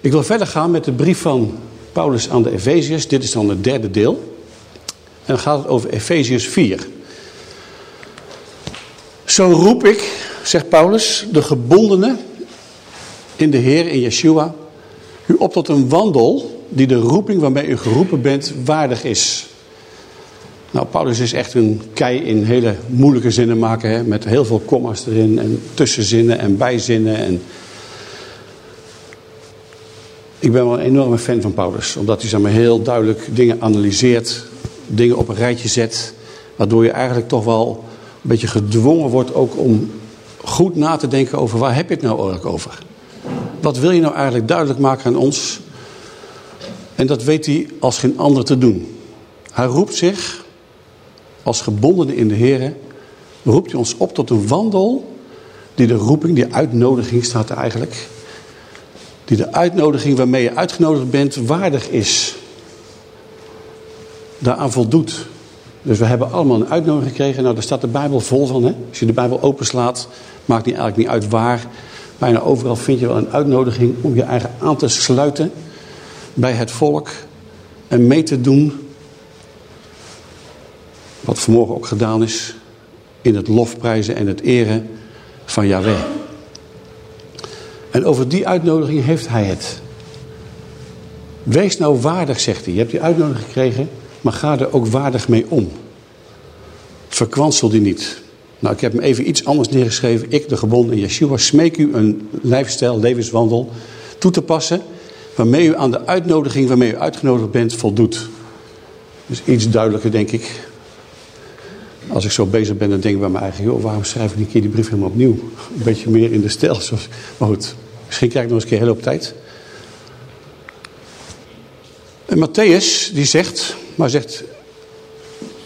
Ik wil verder gaan met de brief van Paulus aan de Efeziërs. Dit is dan het derde deel. En dan gaat het over Efeziërs 4. Zo roep ik, zegt Paulus, de gebondenen in de Heer, in Yeshua, u op tot een wandel die de roeping waarmee u geroepen bent waardig is. Nou, Paulus is echt een kei in hele moeilijke zinnen maken, hè, met heel veel komma's erin en tussenzinnen en bijzinnen en... Ik ben wel een enorme fan van Paulus. Omdat hij zeg maar, heel duidelijk dingen analyseert. Dingen op een rijtje zet. Waardoor je eigenlijk toch wel een beetje gedwongen wordt ook om goed na te denken over waar heb je het nou eigenlijk over. Wat wil je nou eigenlijk duidelijk maken aan ons? En dat weet hij als geen ander te doen. Hij roept zich als gebondene in de Heer. Roept hij ons op tot een wandel. Die de roeping, die uitnodiging staat eigenlijk die de uitnodiging waarmee je uitgenodigd bent waardig is. Daaraan voldoet. Dus we hebben allemaal een uitnodiging gekregen. Nou, daar staat de Bijbel vol van. Hè? Als je de Bijbel openslaat, maakt niet eigenlijk niet uit waar. Bijna overal vind je wel een uitnodiging om je eigen aan te sluiten bij het volk. En mee te doen. Wat vanmorgen ook gedaan is. In het lofprijzen en het eren van Yahweh. En over die uitnodiging heeft hij het. Wees nou waardig, zegt hij. Je hebt die uitnodiging gekregen, maar ga er ook waardig mee om. Verkwansel die niet. Nou, ik heb hem even iets anders neergeschreven. Ik, de gebonden Yeshua, smeek u een lifestyle, levenswandel toe te passen... waarmee u aan de uitnodiging waarmee u uitgenodigd bent voldoet. Dus iets duidelijker, denk ik. Als ik zo bezig ben, dan denk ik bij mijn eigen... joh, waarom schrijf ik een keer die brief helemaal opnieuw? Een beetje meer in de stijl. Maar goed, misschien krijg ik nog eens een keer heel op tijd. En Matthäus, die zegt... maar zegt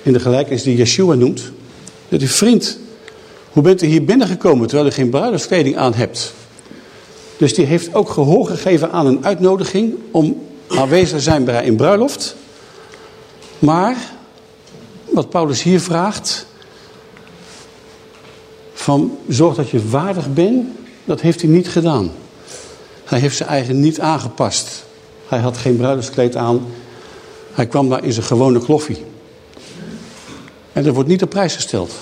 in de gelijkenis die Yeshua noemt... dat u vriend, hoe bent u hier binnengekomen... terwijl u geen bruiloftskleding aan hebt? Dus die heeft ook gehoor gegeven aan een uitnodiging... om aanwezig te zijn bij in bruiloft... Maar wat Paulus hier vraagt, van zorg dat je waardig bent, dat heeft hij niet gedaan. Hij heeft zijn eigen niet aangepast. Hij had geen bruidskleed aan. Hij kwam daar in zijn gewone kloffie. En er wordt niet op prijs gesteld.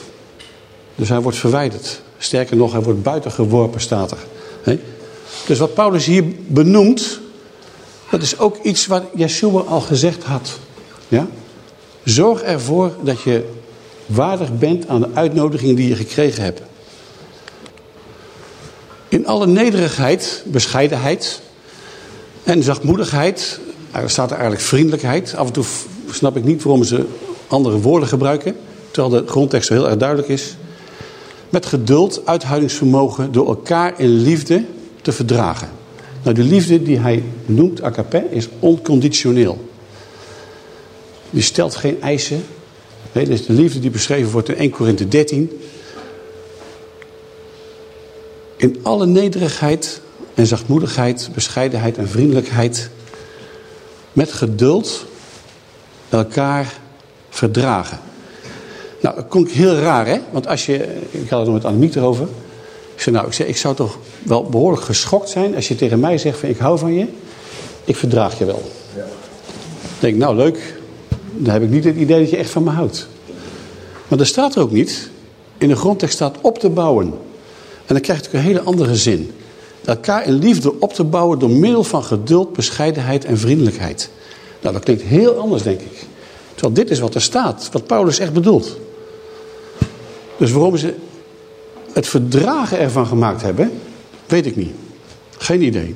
Dus hij wordt verwijderd. Sterker nog, hij wordt buiten geworpen, staat er. Dus wat Paulus hier benoemt, dat is ook iets wat Yeshua al gezegd had. Ja? Zorg ervoor dat je waardig bent aan de uitnodiging die je gekregen hebt. In alle nederigheid, bescheidenheid en zachtmoedigheid, er staat er eigenlijk vriendelijkheid. Af en toe snap ik niet waarom ze andere woorden gebruiken, terwijl de grondtekst heel erg duidelijk is. Met geduld, uithoudingsvermogen, door elkaar in liefde te verdragen. Nou, de liefde die hij noemt, agape, is onconditioneel. Die stelt geen eisen. Nee, is de liefde die beschreven wordt in 1 Korinthe 13. In alle nederigheid en zachtmoedigheid, bescheidenheid en vriendelijkheid. Met geduld elkaar verdragen. Nou, dat klonk heel raar, hè? Want als je... Ik had het nog met Annemiek erover. Ik zei, nou, ik, zei, ik zou toch wel behoorlijk geschokt zijn... als je tegen mij zegt van, ik hou van je. Ik verdraag je wel. Ja. Ik denk, nou, leuk dan heb ik niet het idee dat je echt van me houdt. Maar er staat er ook niet. In de grondtekst staat op te bouwen. En dan krijgt het een hele andere zin. Elkaar in liefde op te bouwen door middel van geduld, bescheidenheid en vriendelijkheid. Nou, dat klinkt heel anders, denk ik. Terwijl dit is wat er staat, wat Paulus echt bedoelt. Dus waarom ze het verdragen ervan gemaakt hebben, weet ik niet. Geen idee.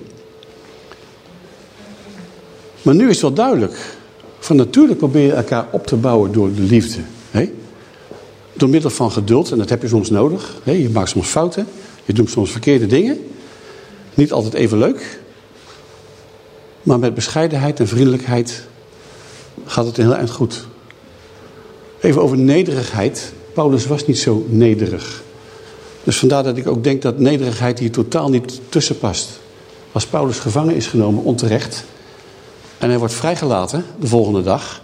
Maar nu is het wel duidelijk. Van natuurlijk probeer je elkaar op te bouwen door de liefde. Hè? Door middel van geduld, en dat heb je soms nodig. Je maakt soms fouten, je doet soms verkeerde dingen. Niet altijd even leuk. Maar met bescheidenheid en vriendelijkheid gaat het heel eind goed. Even over nederigheid. Paulus was niet zo nederig. Dus vandaar dat ik ook denk dat nederigheid hier totaal niet tussen past. Als Paulus gevangen is genomen, onterecht... en hij wordt vrijgelaten de volgende dag...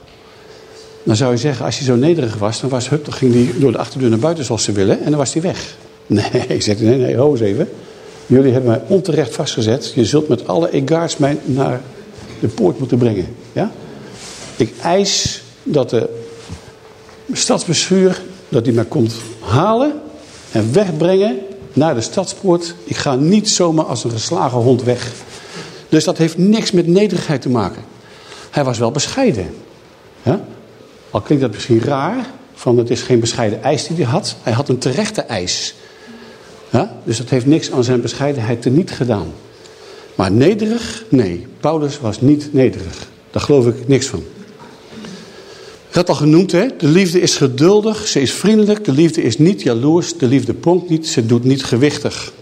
dan zou je zeggen, als hij zo nederig was... dan, was, hup, dan ging hij door de achterdeur naar buiten zoals ze willen... en dan was hij weg. Nee, zegt hij, nee, nee, ho even. Jullie hebben mij onterecht vastgezet. Je zult met alle egards mij naar de poort moeten brengen. Ja? Ik eis dat de stadsbestuur dat die mij komt halen en wegbrengen naar de stadspoort. Ik ga niet zomaar als een geslagen hond weg. Dus dat heeft niks met nederigheid te maken. Hij was wel bescheiden. Al klinkt dat misschien raar, van het is geen bescheiden eis die hij had. Hij had een terechte eis. Ja? Dus dat heeft niks aan zijn bescheidenheid teniet gedaan. Maar nederig? Nee, Paulus was niet nederig. Daar geloof ik niks van. Ik had al genoemd, hè? de liefde is geduldig, ze is vriendelijk, de liefde is niet jaloers, de liefde pronkt niet, ze doet niet gewichtig.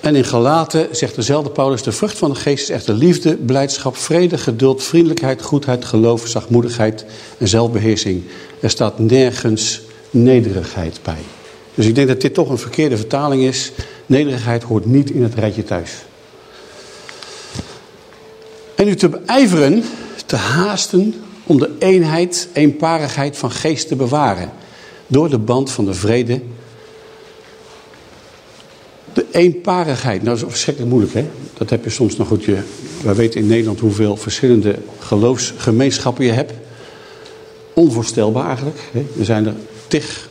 En in Galaten zegt dezelfde Paulus, de vrucht van de geest is echter liefde, blijdschap, vrede, geduld, vriendelijkheid, goedheid, geloof, zachtmoedigheid en zelfbeheersing. Er staat nergens nederigheid bij. Dus ik denk dat dit toch een verkeerde vertaling is. Nederigheid hoort niet in het rijtje thuis. En u te beijveren, te haasten om de eenheid, eenparigheid van geest te bewaren. Door de band van de vrede. De eenparigheid, nou dat is verschrikkelijk moeilijk hè. Dat heb je soms nog goed. Je, wij weten in Nederland hoeveel verschillende geloofsgemeenschappen je hebt. Onvoorstelbaar eigenlijk. Hè. Er zijn er tig.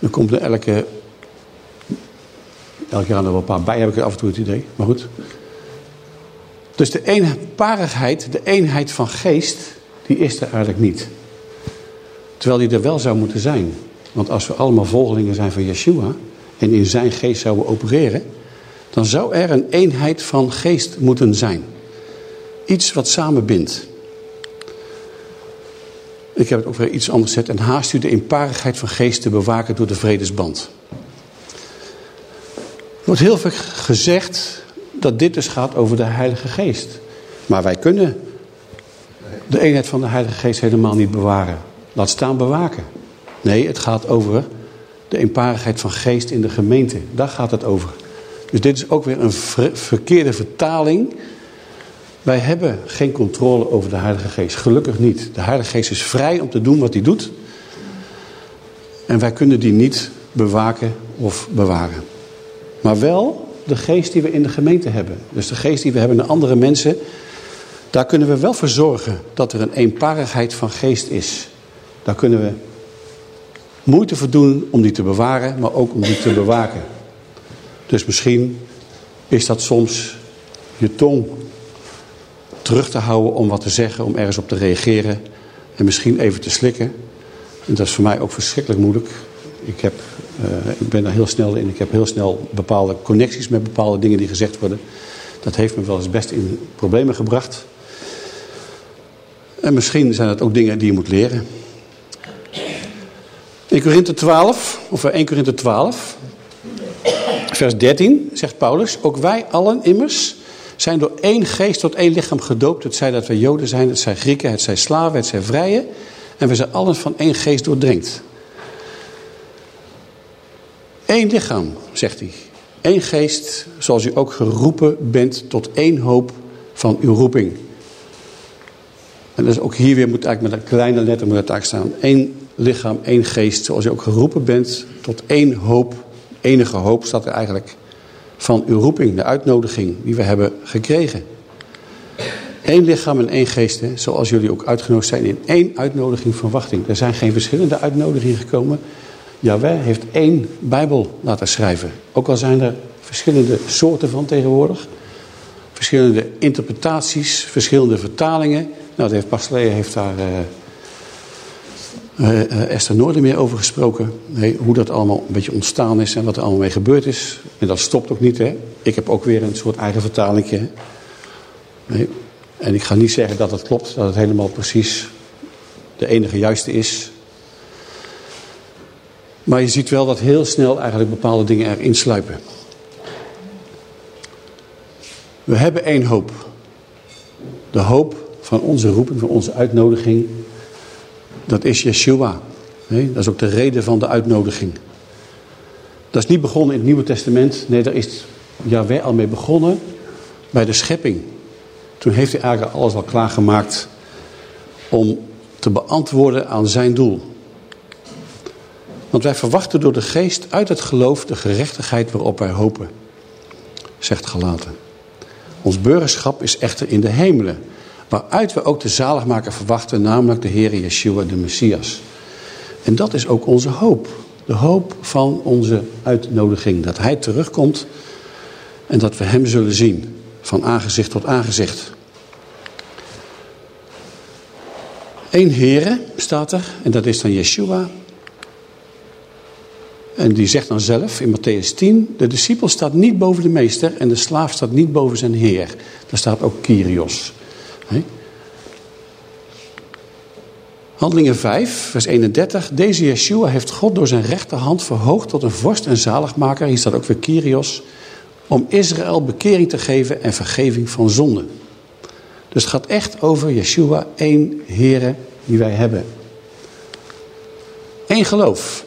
Dan komt er elke, elk jaar nog wel een paar bij, heb ik af en toe het idee. Maar goed. Dus de eenparigheid, de eenheid van geest, die is er eigenlijk niet. Terwijl die er wel zou moeten zijn. Want als we allemaal volgelingen zijn van Yeshua en in zijn geest zouden opereren, dan zou er een eenheid van geest moeten zijn. Iets wat samen bindt. Ik heb het ook weer iets anders gezet. En haast u de eenparigheid van geest te bewaken door de vredesband. Er wordt heel veel gezegd dat dit dus gaat over de Heilige Geest. Maar wij kunnen de eenheid van de Heilige Geest helemaal niet bewaren. Laat staan bewaken. Nee, het gaat over de eenparigheid van geest in de gemeente. Daar gaat het over. Dus dit is ook weer een verkeerde vertaling. Wij hebben geen controle over de Heilige Geest. Gelukkig niet. De Heilige Geest is vrij om te doen wat hij doet. En wij kunnen die niet bewaken of bewaren. Maar wel de geest die we in de gemeente hebben. Dus de geest die we hebben naar andere mensen. Daar kunnen we wel voor zorgen dat er een eenparigheid van geest is. Daar kunnen we moeite voor doen om die te bewaren, maar ook om die te bewaken. Dus misschien is dat soms je tong terug te houden om wat te zeggen, om ergens op te reageren. En misschien even te slikken. En dat is voor mij ook verschrikkelijk moeilijk. Ik, heb, uh, ik ben daar heel snel in. Ik heb heel snel bepaalde connecties met bepaalde dingen die gezegd worden. Dat heeft me wel eens best in problemen gebracht. En misschien zijn dat ook dingen die je moet leren. In Korinthe 12, of 1 Korinthe 12, vers 13, zegt Paulus... Ook wij allen immers zijn door één geest tot één lichaam gedoopt. Het zij dat wij Joden zijn, het zij Grieken, het zij slaven, het zij vrije. En we zijn allen van één geest doordrenkt. Eén lichaam, zegt hij. Eén geest, zoals u ook geroepen bent tot één hoop van uw roeping. En dus ook hier weer moet eigenlijk met een kleine letter moet het staan. Eén lichaam, één geest, zoals u ook geroepen bent tot één hoop. Enige hoop staat er eigenlijk van uw roeping, de uitnodiging die we hebben gekregen. Eén lichaam en één geest, zoals jullie ook uitgenodigd zijn in één uitnodiging van wachting. Er zijn geen verschillende uitnodigingen gekomen. Jawel heeft één Bijbel laten schrijven. Ook al zijn er verschillende soorten van tegenwoordig. Verschillende interpretaties, verschillende vertalingen. Nou, de heer Pastelé heeft daar uh, uh, Esther Noorden meer over gesproken. Hoe dat allemaal een beetje ontstaan is en wat er allemaal mee gebeurd is. En dat stopt ook niet. Hè. Ik heb ook weer een soort eigen vertaling. Nee. En ik ga niet zeggen dat het klopt, dat het helemaal precies de enige juiste is. Maar je ziet wel dat heel snel eigenlijk bepaalde dingen erin sluipen. We hebben één hoop. De hoop van onze roeping, van onze uitnodiging. Dat is Yeshua. Dat is ook de reden van de uitnodiging. Dat is niet begonnen in het Nieuwe Testament. Nee, daar is Yahweh al mee begonnen bij de schepping. Toen heeft hij eigenlijk alles al klaargemaakt om te beantwoorden aan zijn doel. Want wij verwachten door de geest uit het geloof de gerechtigheid waarop wij hopen, zegt Galaten. Ons burgerschap is echter in de hemelen, waaruit we ook de zaligmaker verwachten, namelijk de Heer Yeshua, de Messias. En dat is ook onze hoop. De hoop van onze uitnodiging. Dat hij terugkomt en dat we hem zullen zien. Van aangezicht tot aangezicht. Eén Here staat er. En dat is dan Yeshua. En die zegt dan zelf in Matthäus 10. De discipel staat niet boven de meester. En de slaaf staat niet boven zijn heer. Daar staat ook Kyrios. Handelingen 5, vers 31. Deze Yeshua heeft God door zijn rechterhand verhoogd tot een vorst en zaligmaker. Hier staat ook weer Kyrios. Om Israël bekering te geven en vergeving van zonde. Dus het gaat echt over Yeshua, één Here die wij hebben. Eén geloof.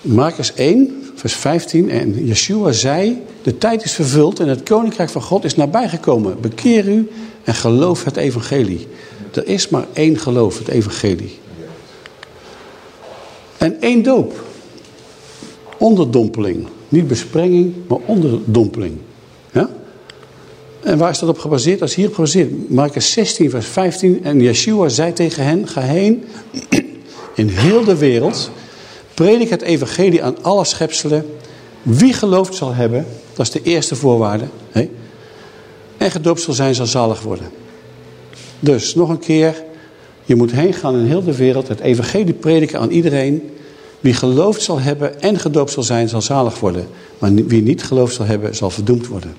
Marcus 1, vers 15. En Yeshua zei, de tijd is vervuld en het koninkrijk van God is nabijgekomen. Bekeer u en geloof het evangelie. Er is maar één geloof, het evangelie. En één doop. Onderdompeling. Niet besprenging, maar onderdompeling. Ja? En waar is dat op gebaseerd? Is hier gebaseerd. Marcus 16, vers 15. En Yeshua zei tegen hen, ga heen in heel de wereld. Predik het evangelie aan alle schepselen. Wie geloofd zal hebben, dat is de eerste voorwaarde. Hè? En gedoopt zal zijn, zal zalig worden. Dus nog een keer, je moet heen gaan in heel de wereld, het evangelie prediken aan iedereen. Wie geloofd zal hebben en gedoopt zal zijn, zal zalig worden. Maar wie niet geloofd zal hebben, zal verdoemd worden.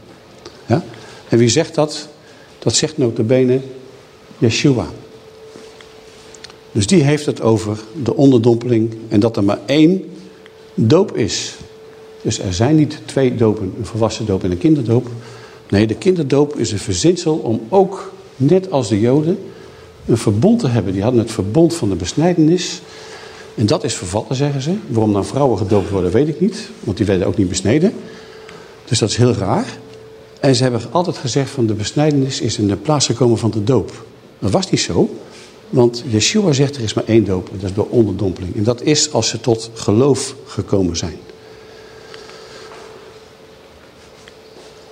Ja? En wie zegt dat? Dat zegt notabene Yeshua. Dus die heeft het over de onderdompeling en dat er maar één doop is. Dus er zijn niet twee dopen, een volwassen doop en een kinderdoop. Nee, de kinderdoop is een verzinsel om ook net als de Joden, een verbond te hebben. Die hadden het verbond van de besnijdenis. En dat is vervallen, zeggen ze. Waarom dan vrouwen gedoopt worden, weet ik niet. Want die werden ook niet besneden. Dus dat is heel raar. En ze hebben altijd gezegd van de besnijdenis is in de plaats gekomen van de doop. Dat was niet zo. Want Yeshua zegt er is maar één doop. Dat is door onderdompeling. En dat is als ze tot geloof gekomen zijn.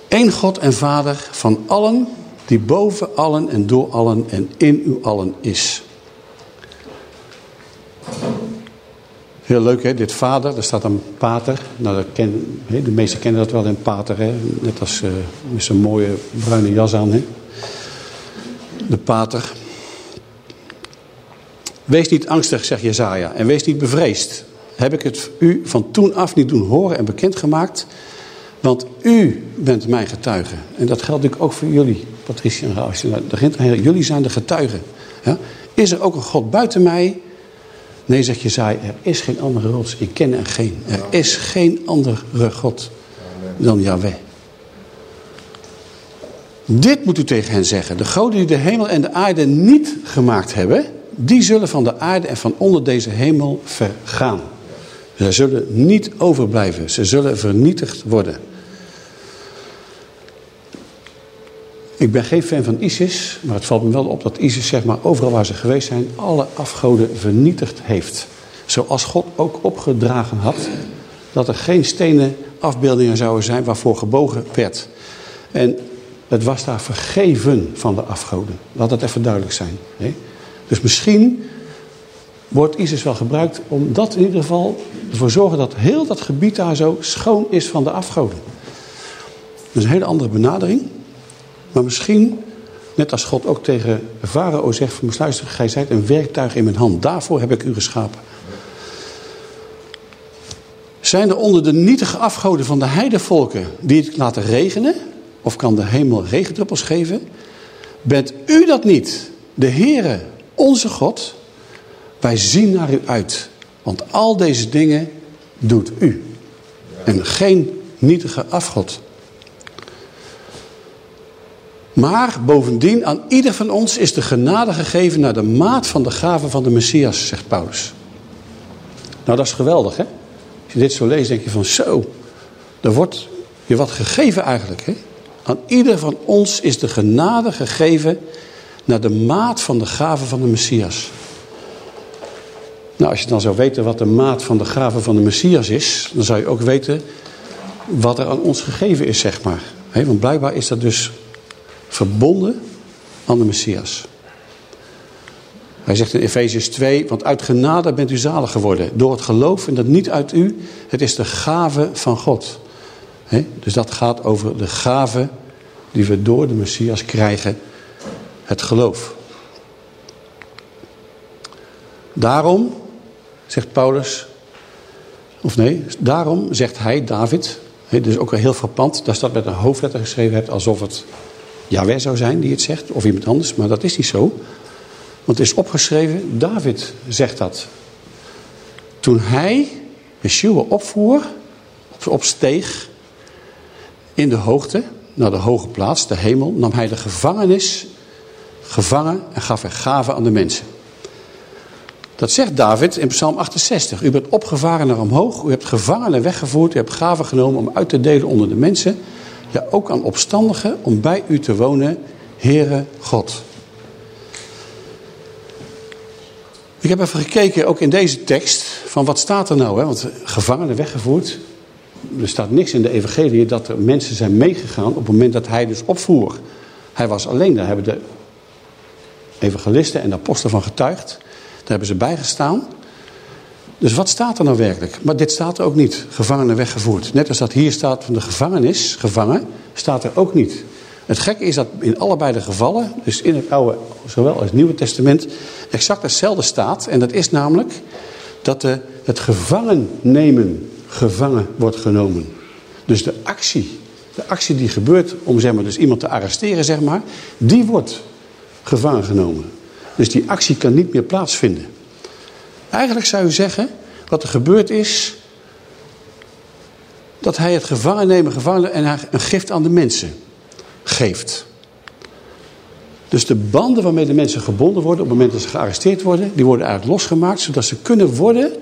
Eén God en Vader van allen die boven allen en door allen en in u allen is. Heel leuk hè, dit vader, daar staat een pater. Nou, dat ken, de meesten kennen dat wel, een pater. Hè? Net als uh, met zijn mooie bruine jas aan. Hè? De pater. Wees niet angstig, zegt Jezaja, en wees niet bevreesd. Heb ik het u van toen af niet doen horen en bekendgemaakt? Want u bent mijn getuige. En dat geldt natuurlijk ook voor jullie. Patricia en Raus. Jullie zijn de getuigen. Ja? Is er ook een God buiten mij? Nee, zegt Jezaja, er is geen andere rots. Ik ken er geen. Er is geen andere God dan Yahweh. Dit moet u tegen hen zeggen. De goden die de hemel en de aarde niet gemaakt hebben... die zullen van de aarde en van onder deze hemel vergaan. Ze zullen niet overblijven. Ze zullen vernietigd worden. Ik ben geen fan van ISIS, maar het valt me wel op dat ISIS zeg maar, overal waar ze geweest zijn... alle afgoden vernietigd heeft. Zoals God ook opgedragen had dat er geen stenen afbeeldingen zouden zijn waarvoor gebogen werd. En het was daar vergeven van de afgoden. Laat dat even duidelijk zijn. Dus misschien wordt ISIS wel gebruikt om dat in ieder geval ervoor zorgen dat heel dat gebied daar zo schoon is van de afgoden. Dat is een hele andere benadering. Maar misschien, net als God ook tegen farao zegt... van luister, gij zijt een werktuig in mijn hand. Daarvoor heb ik u geschapen. Zijn er onder de nietige afgoden van de heidevolken... die het laten regenen? Of kan de hemel regendruppels geven? Bent u dat niet? De Heere, onze God... Wij zien naar u uit. Want al deze dingen doet u. En geen nietige afgod. Maar bovendien, aan ieder van ons is de genade gegeven naar de maat van de gave van de Messias, zegt Paulus. Nou, dat is geweldig, hè? Als je dit zo leest, denk je van zo, er wordt je wat gegeven eigenlijk, hè? Aan ieder van ons is de genade gegeven naar de maat van de gave van de Messias. Nou, als je dan zou weten wat de maat van de gave van de Messias is, dan zou je ook weten wat er aan ons gegeven is, zeg maar. want blijkbaar is dat dus verbonden aan de Messias. Hij zegt in Efesius 2, want uit genade bent u zalig geworden. Door het geloof en dat niet uit u, het is de gave van God. dus dat gaat over de gave die we door de Messias krijgen, het geloof. Daarom, zegt Paulus, of nee, daarom zegt hij, David, dus ook heel frappant, daar staat met een hoofdletter geschreven hebt, alsof het Yahweh zou zijn die het zegt, of iemand anders, maar dat is niet zo. Want het is opgeschreven, David zegt dat. Toen hij Yeshua opvoer, opsteeg in de hoogte, naar de hoge plaats, de hemel, nam hij de gevangenis gevangen en gaf er gaven aan de mensen. Dat zegt David in Psalm 68. U bent opgevaren naar omhoog, u hebt gevangenen weggevoerd, u hebt gaven genomen om uit te delen onder de mensen. Ja, ook aan opstandigen om bij u te wonen, Heere God. Ik heb even gekeken, ook in deze tekst, van wat staat er nou? Hè? Want gevangenen weggevoerd. Er staat niks in de evangelie dat er mensen zijn meegegaan op het moment dat hij dus opvoer. Hij was alleen, daar hebben de evangelisten en apostelen van getuigd. Daar hebben ze bijgestaan. Dus wat staat er nou werkelijk? Maar dit staat er ook niet. Gevangenen weggevoerd. Net als dat hier staat van de gevangenis, gevangen, staat er ook niet. Het gekke is dat in allebei de gevallen, dus in het Oude zowel als het Nieuwe Testament, exact hetzelfde staat. En dat is namelijk dat de, het gevangen nemen gevangen wordt genomen. Dus de actie, de actie die gebeurt om zeg maar, dus iemand te arresteren, zeg maar, die wordt gevangen genomen. Dus die actie kan niet meer plaatsvinden. Eigenlijk zou je zeggen, wat er gebeurd is, dat hij het gevangen nemen, gevangen en een gift aan de mensen geeft. Dus de banden waarmee de mensen gebonden worden op het moment dat ze gearresteerd worden, die worden eigenlijk losgemaakt, zodat ze kunnen worden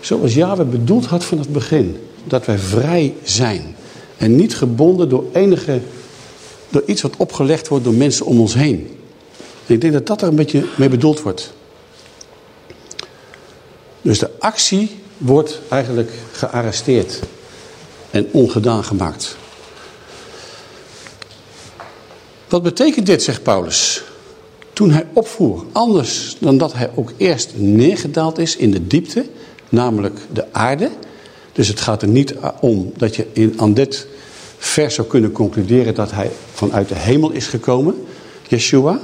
zoals Yahweh bedoeld had van het begin. Dat wij vrij zijn. En niet gebonden door enige, door iets wat opgelegd wordt door mensen om ons heen. En ik denk dat dat er een beetje mee bedoeld wordt. Dus de actie wordt eigenlijk gearresteerd en ongedaan gemaakt. Wat betekent dit, zegt Paulus? Toen hij opvoer, anders dan dat hij ook eerst neergedaald is in de diepte, namelijk de aarde. Dus het gaat er niet om dat je in, aan dit vers zou kunnen concluderen dat hij vanuit de hemel is gekomen, Yeshua.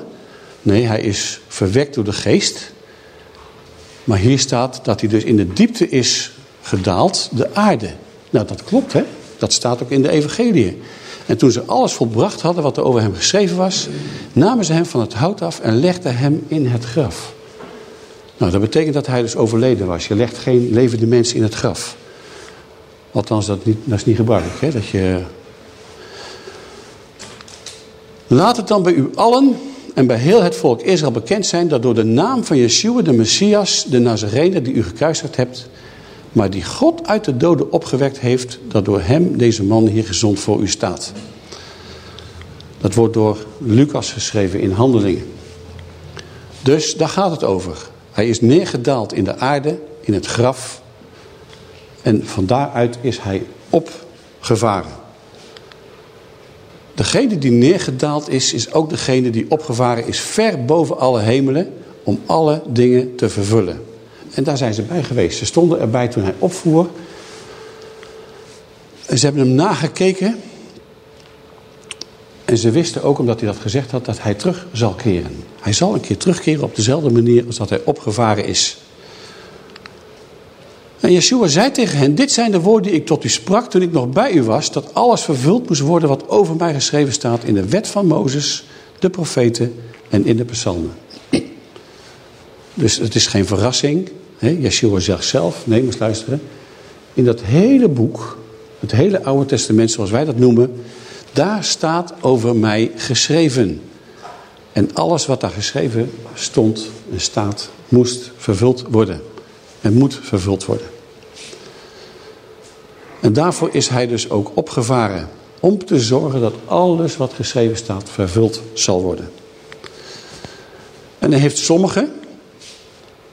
Nee, hij is verwekt door de geest. Maar hier staat dat hij dus in de diepte is gedaald, de aarde. Nou, dat klopt, hè? Dat staat ook in de evangelie. En toen ze alles volbracht hadden wat er over hem geschreven was, namen ze hem van het hout af en legden hem in het graf. Nou, dat betekent dat hij dus overleden was. Je legt geen levende mensen in het graf. Althans, dat, niet, dat is niet gebruikelijk. Hè? Dat je... Laat het dan bij u allen en bij heel het volk Israël bekend zijn... dat door de naam van Yeshua, de Messias, de Nazarene die u gekruisigd hebt... maar die God uit de doden opgewekt heeft... dat door hem deze man hier gezond voor u staat. Dat wordt door Lucas geschreven in Handelingen. Dus daar gaat het over. Hij is neergedaald in de aarde, in het graf. En van daaruit is hij opgevaren. Degene die neergedaald is, is ook degene die opgevaren is ver boven alle hemelen om alle dingen te vervullen. En daar zijn ze bij geweest. Ze stonden erbij toen hij opvoer. En ze hebben hem nagekeken. En ze wisten ook, omdat hij dat gezegd had, dat hij terug zal keren. Hij zal een keer terugkeren op dezelfde manier als dat hij opgevaren is. En Yeshua zei tegen hen, dit zijn de woorden die ik tot u sprak toen ik nog bij u was, dat alles vervuld moest worden wat over mij geschreven staat in de wet van Mozes, de profeten en in de psalmen. Dus het is geen verrassing. Hè? Yeshua zegt zelf, nee, moet luisteren. In dat hele boek, het hele Oude Testament zoals wij dat noemen, Daar staat over mij geschreven. En alles wat daar geschreven stond en staat, moest vervuld worden. En moet vervuld worden. En daarvoor is hij dus ook opgevaren. Om te zorgen dat alles wat geschreven staat vervuld zal worden. En hij heeft sommigen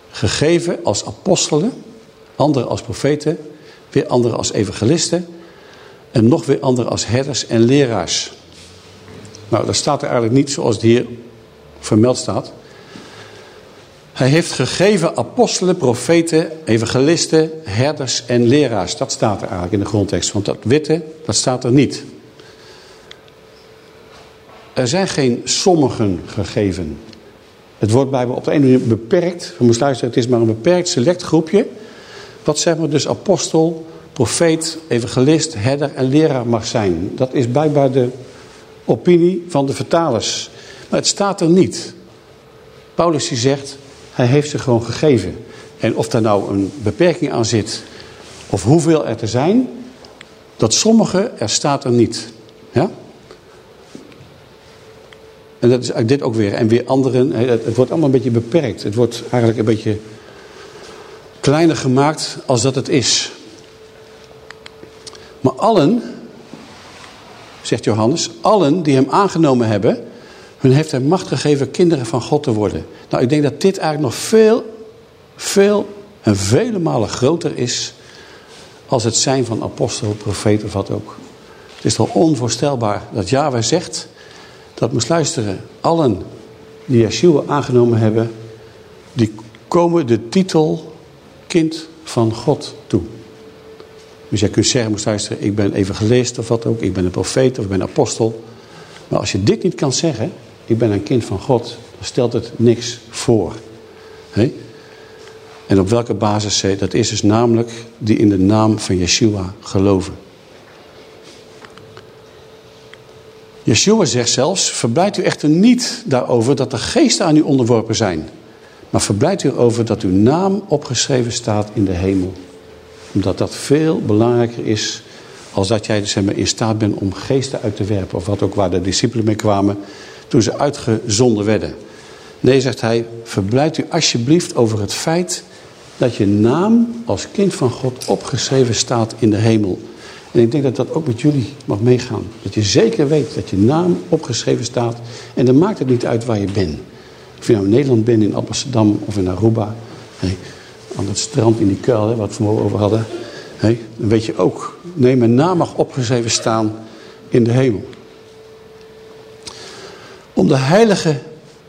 gegeven als apostelen, anderen als profeten, weer anderen als evangelisten en nog weer anderen als herders en leraars. Nou, dat staat er eigenlijk niet zoals het hier vermeld staat. Hij heeft gegeven apostelen, profeten, evangelisten, herders en leraars. Dat staat er eigenlijk in de grondtekst. Want dat witte, dat staat er niet. Er zijn geen sommigen gegeven. Het wordt bij op de ene manier beperkt. We moeten luisteren, het is maar een beperkt select groepje. Wat zeg maar dus apostel, profeet, evangelist, herder en leraar mag zijn. Dat is blijkbaar de opinie van de vertalers. Maar het staat er niet. Paulus die zegt, hij heeft ze gewoon gegeven. En of daar nou een beperking aan zit, of hoeveel er te zijn, dat sommige er staat er niet. Ja? En dat is dit ook weer. En weer anderen. Het wordt allemaal een beetje beperkt. Het wordt eigenlijk een beetje kleiner gemaakt als dat het is. Maar allen, zegt Johannes, allen die hem aangenomen hebben, hun heeft hij macht gegeven kinderen van God te worden. Nou, ik denk dat dit eigenlijk nog veel, veel en vele malen groter is als het zijn van apostel, profeet of wat ook. Het is toch onvoorstelbaar dat Yahweh zegt, dat moest luisteren. Allen die Yeshua aangenomen hebben, die komen de titel kind van God toe. Dus jij kunt zeggen, moest luisteren, ik ben evangelist of wat ook, ik ben een profeet of ik ben apostel. Maar als je dit niet kan zeggen, ik ben een kind van God, dan stelt het niks voor. En op welke basis? Dat is dus namelijk die in de naam van Yeshua geloven. Yeshua zegt zelfs, verblijdt u echter niet daarover dat de geesten aan u onderworpen zijn. Maar verblijdt u erover dat uw naam opgeschreven staat in de hemel. Omdat dat veel belangrijker is als dat jij dus in staat bent om geesten uit te werpen. Of wat ook waar de discipelen mee kwamen toen ze uitgezonden werden. Nee, zegt hij, verblijdt u alsjeblieft over het feit dat je naam als kind van God opgeschreven staat in de hemel. En ik denk dat dat ook met jullie mag meegaan. Dat je zeker weet dat je naam opgeschreven staat. En dan maakt het niet uit waar je bent. Of je nou in Nederland bent, in Amsterdam of in Aruba. Aan het strand in die kuil, wat we over hadden. Dan weet je ook, nee, mijn naam mag opgeschreven staan in de hemel. Om de heilige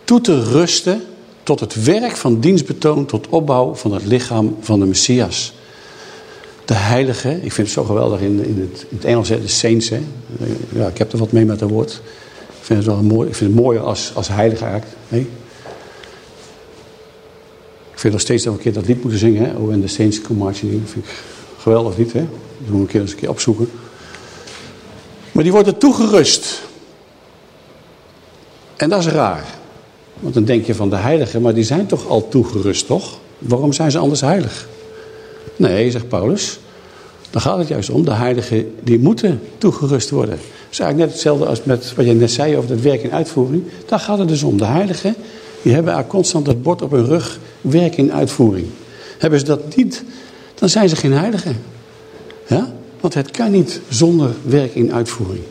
toe te rusten tot het werk van dienstbetoon tot opbouw van het lichaam van de Messias de heilige. Ik vind het zo geweldig in, in, het, in het Engels, de saints. Hè. Ja, ik heb er wat mee met dat woord. Ik vind het wel mooi. Ik vind het mooier als, als heilige eigenlijk. Ik vind nog steeds dat we een keer dat lied moeten zingen. Hè? Oh, en de saints come marching in. Vind ik geweldig lied. Hè? Dat moeten een keer eens een keer opzoeken. Maar die worden toegerust. En dat is raar. Want dan denk je van de heiligen, maar die zijn toch al toegerust, toch? Waarom zijn ze anders heilig? Nee, zegt Paulus. Dan gaat het juist om. De heiligen die moeten toegerust worden. Dat is eigenlijk net hetzelfde als met wat je net zei over het werk in uitvoering. Daar gaat het dus om. De heiligen die hebben constant het bord op hun rug. Werk in uitvoering. Hebben ze dat niet, dan zijn ze geen heiligen. Ja? Want het kan niet zonder werk in uitvoering.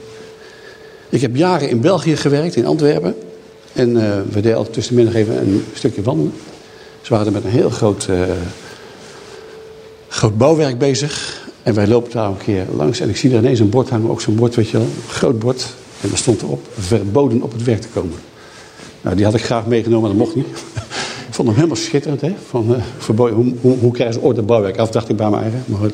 Ik heb jaren in België gewerkt, in Antwerpen. En uh, we deden altijd tussenmiddag even een stukje wandelen. Ze waren er met een heel groot... Uh, groot bouwwerk bezig. En wij lopen daar een keer langs en ik zie er ineens een bord hangen, ook zo'n bord, weet je een groot bord. En daar stond erop, verboden op het werk te komen. Nou, die had ik graag meegenomen, maar dat mocht niet. ik vond hem helemaal schitterend, hè. Van, uh, verboden, hoe, hoe, hoe krijgen ze ooit een bouwwerk af, dacht ik bij mijn eigen. Maar,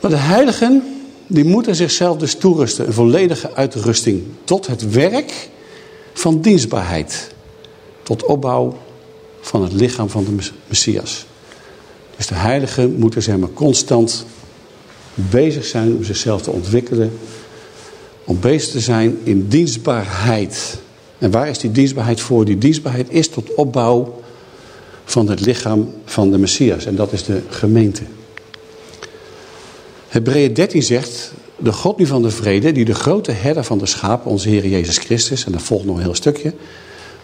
maar de heiligen, die moeten zichzelf dus toerusten. Een volledige uitrusting tot het werk van dienstbaarheid. Tot opbouw van het lichaam van de Messias. Dus de heiligen moeten zeg maar constant bezig zijn om zichzelf te ontwikkelen. Om bezig te zijn in dienstbaarheid. En waar is die dienstbaarheid voor? Die dienstbaarheid is tot opbouw van het lichaam van de Messias. En dat is de gemeente. Hebreeën 13 zegt, de God nu van de vrede, die de grote herder van de schapen, onze Heer Jezus Christus, en daar volgt nog een heel stukje,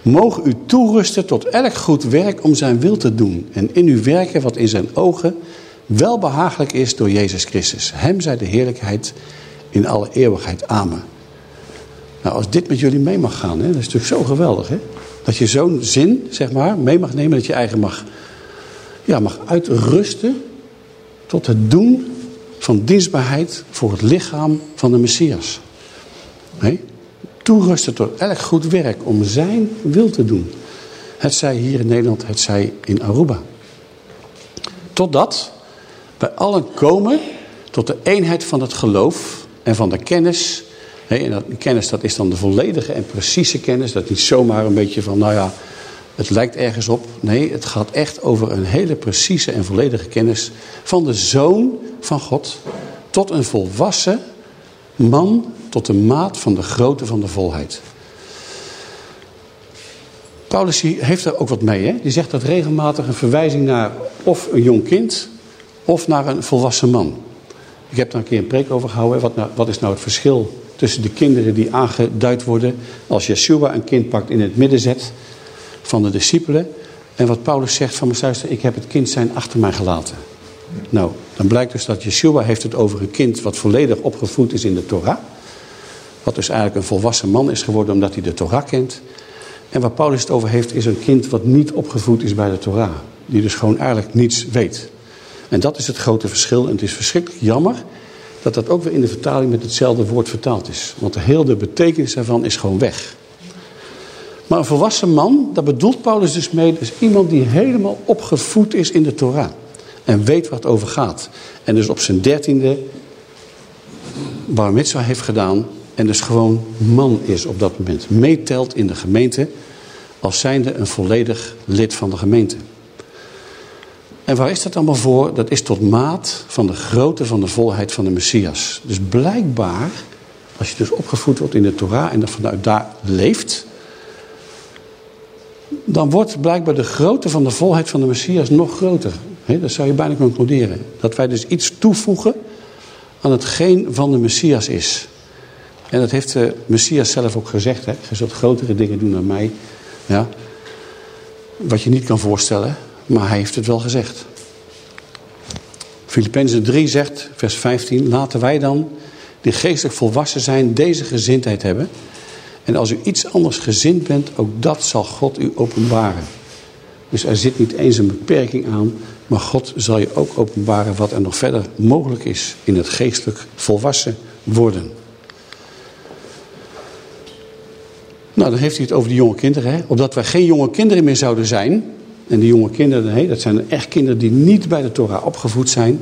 mogen u toerusten tot elk goed werk om zijn wil te doen en in u werken wat in zijn ogen wel behagelijk is door Jezus Christus. Hem zij de heerlijkheid in alle eeuwigheid. Amen. Nou, als dit met jullie mee mag gaan, hè, dat is natuurlijk zo geweldig. Hè? Dat je zo'n zin, zeg maar, mee mag nemen. Dat je eigen mag, ja, mag uitrusten tot het doen van dienstbaarheid voor het lichaam van de Messias. Nee? Toerusten tot elk goed werk om zijn wil te doen. Het zij hier in Nederland, het zij in Aruba. Totdat wij allen komen tot de eenheid van het geloof en van de kennis. En dat, kennis dat is dan de volledige en precieze kennis. Dat niet zomaar een beetje van, nou ja, het lijkt ergens op. Nee, het gaat echt over een hele precieze en volledige kennis van de Zoon van God. Tot een volwassen man, tot de maat van de grootte van de volheid. Paulus heeft daar ook wat mee. Hè? Die zegt dat regelmatig een verwijzing naar of een jong kind of naar een volwassen man. Ik heb daar een keer een preek over gehouden. Wat, nou, wat is nou het verschil tussen de kinderen die aangeduid worden... als Yeshua een kind pakt in het midden zet van de discipelen... en wat Paulus zegt van mijn zuster, ik heb het kind zijn achter mij gelaten. Nou, dan blijkt dus dat Yeshua heeft het over een kind wat volledig opgevoed is in de Torah. Wat dus eigenlijk een volwassen man is geworden omdat hij de Torah kent. En waar Paulus het over heeft is een kind wat niet opgevoed is bij de Torah. Die dus gewoon eigenlijk niets weet. En dat is het grote verschil. En het is verschrikkelijk jammer dat dat ook weer in de vertaling met hetzelfde woord vertaald is. Want de hele betekenis daarvan is gewoon weg. Maar een volwassen man, daar bedoelt Paulus dus mee, is iemand die helemaal opgevoed is in de Torah. En weet waar het over gaat. En dus op zijn dertiende bar mitzvah heeft gedaan. En dus gewoon man is op dat moment. Meetelt in de gemeente als zijnde een volledig lid van de gemeente. En waar is dat allemaal voor? Dat is tot maat van de grootte van de volheid van de Messias. Dus blijkbaar, als je dus opgevoed wordt in de Torah en dat vanuit daar leeft... dan wordt blijkbaar de grootte van de volheid van de Messias nog groter. Dat zou je bijna concluderen. Dat wij dus iets toevoegen aan hetgeen van de Messias is. En dat heeft de Messias zelf ook gezegd. Hè? Je zult grotere dingen doen dan mij. Ja? Wat je niet kan voorstellen. Maar hij heeft het wel gezegd. Filippenzen 3 zegt, vers 15, laten wij dan, die geestelijk volwassen zijn, deze gezindheid hebben. En als u iets anders gezind bent, ook dat zal God u openbaren. Dus er zit niet eens een beperking aan, maar God zal je ook openbaren wat er nog verder mogelijk is in het geestelijk volwassen worden. Nou, dan heeft hij het over de jonge kinderen. Hè? Opdat wij geen jonge kinderen meer zouden zijn, en die jonge kinderen, dat zijn echt kinderen die niet bij de Torah opgevoed zijn.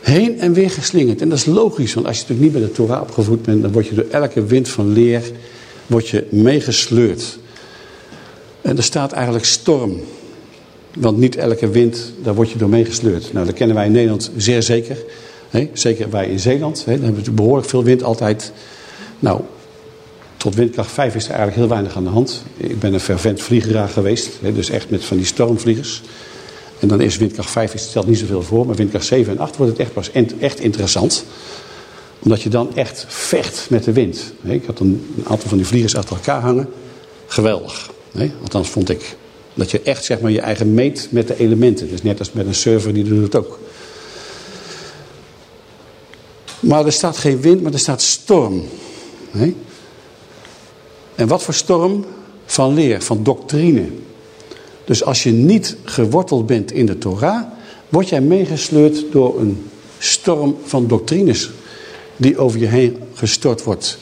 Heen en weer geslingerd. En dat is logisch, want als je natuurlijk niet bij de Torah opgevoed bent... dan word je door elke wind van leer word je meegesleurd. En er staat eigenlijk storm. Want niet elke wind, daar word je door meegesleurd. Nou, dat kennen wij in Nederland zeer zeker. Zeker wij in Zeeland. Daar hebben we behoorlijk veel wind altijd. Nou, tot windkracht 5 is er eigenlijk heel weinig aan de hand. Ik ben een fervent vliegeraar geweest. Hè, dus echt met van die stormvliegers. En dan is windkracht 5, stelt niet zoveel voor. Maar windkracht 7 en 8 wordt het echt pas echt interessant. Omdat je dan echt vecht met de wind. Ik had een, aantal van die vliegers achter elkaar hangen. Geweldig. Althans vond ik. Dat je echt zeg maar, je eigen meet met de elementen. Dus net als met een server, die doet het ook. Maar er staat geen wind, maar er staat storm. En wat voor storm? Van leer, van doctrine. Dus als je niet geworteld bent in de Torah, word jij meegesleurd door een storm van doctrines die over je heen gestort wordt.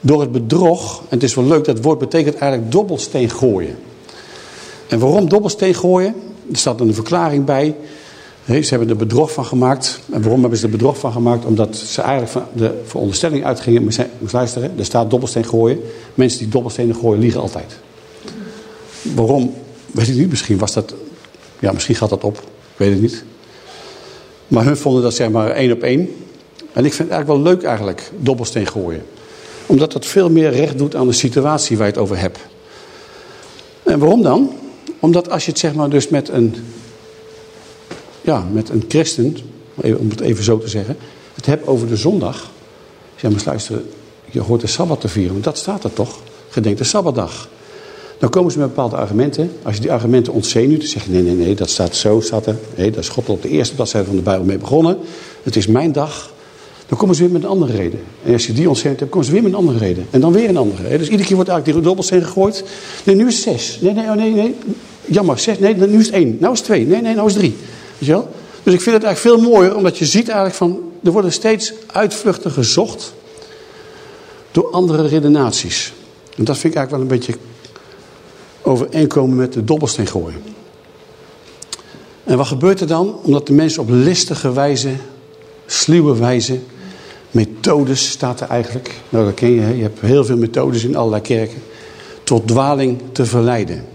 Door het bedrog, en het is wel leuk, dat woord betekent eigenlijk dobbelsteen gooien. En waarom dobbelsteen gooien? Er staat een verklaring bij. ze hebben er bedrog van gemaakt. En waarom hebben ze er bedrog van gemaakt? Omdat ze eigenlijk van de veronderstelling uitgingen. Moest luisteren, er staat dobbelsteen gooien. Mensen die dobbelstenen gooien liegen altijd. Waarom? Weet ik niet. Misschien was dat... Ja, misschien gaat dat op. Ik weet het niet. Maar hun vonden dat zeg maar één op één. En ik vind het eigenlijk wel leuk eigenlijk, dobbelsteen gooien. Omdat dat veel meer recht doet aan de situatie waar je het over hebt. En waarom dan? Omdat als je het zeg maar dus met een... Ja, met een christen om het even zo te zeggen, het hebt over de zondag. Zeg maar, luister, je hoort de Sabbat te vieren, want dat staat er toch? Gedenk de Sabbatdag. Dan komen ze met bepaalde argumenten. Als je die argumenten ontzenuwt, dan zeg je nee, nee, nee, dat staat zo, staat er. Nee, dat is God op de eerste bladzijde van de Bijbel mee begonnen. Het is mijn dag. Dan komen ze weer met een andere reden. En als je die ontzenuwt hebt, komen ze weer met een andere reden. En dan weer een andere. Dus iedere keer wordt eigenlijk die dobbelsteen gegooid. Nee, nu is het zes. Nee, nee, oh, nee, nee. Jammer, zes. Nee, nu is het één. Nou is het twee. Nee, nee, nou is het drie. Weet je wel? Dus ik vind het eigenlijk veel mooier, omdat je ziet eigenlijk van... Er worden steeds uitvluchten gezocht door andere redenaties. En dat vind ik eigenlijk wel een beetje overeenkomen met de dobbelsteen gooien. En wat gebeurt er dan? Omdat de mensen op listige wijze, sluwe wijze, methodes staat er eigenlijk. Nou, dat ken je, je hebt heel veel methodes in allerlei kerken. Tot dwaling te verleiden.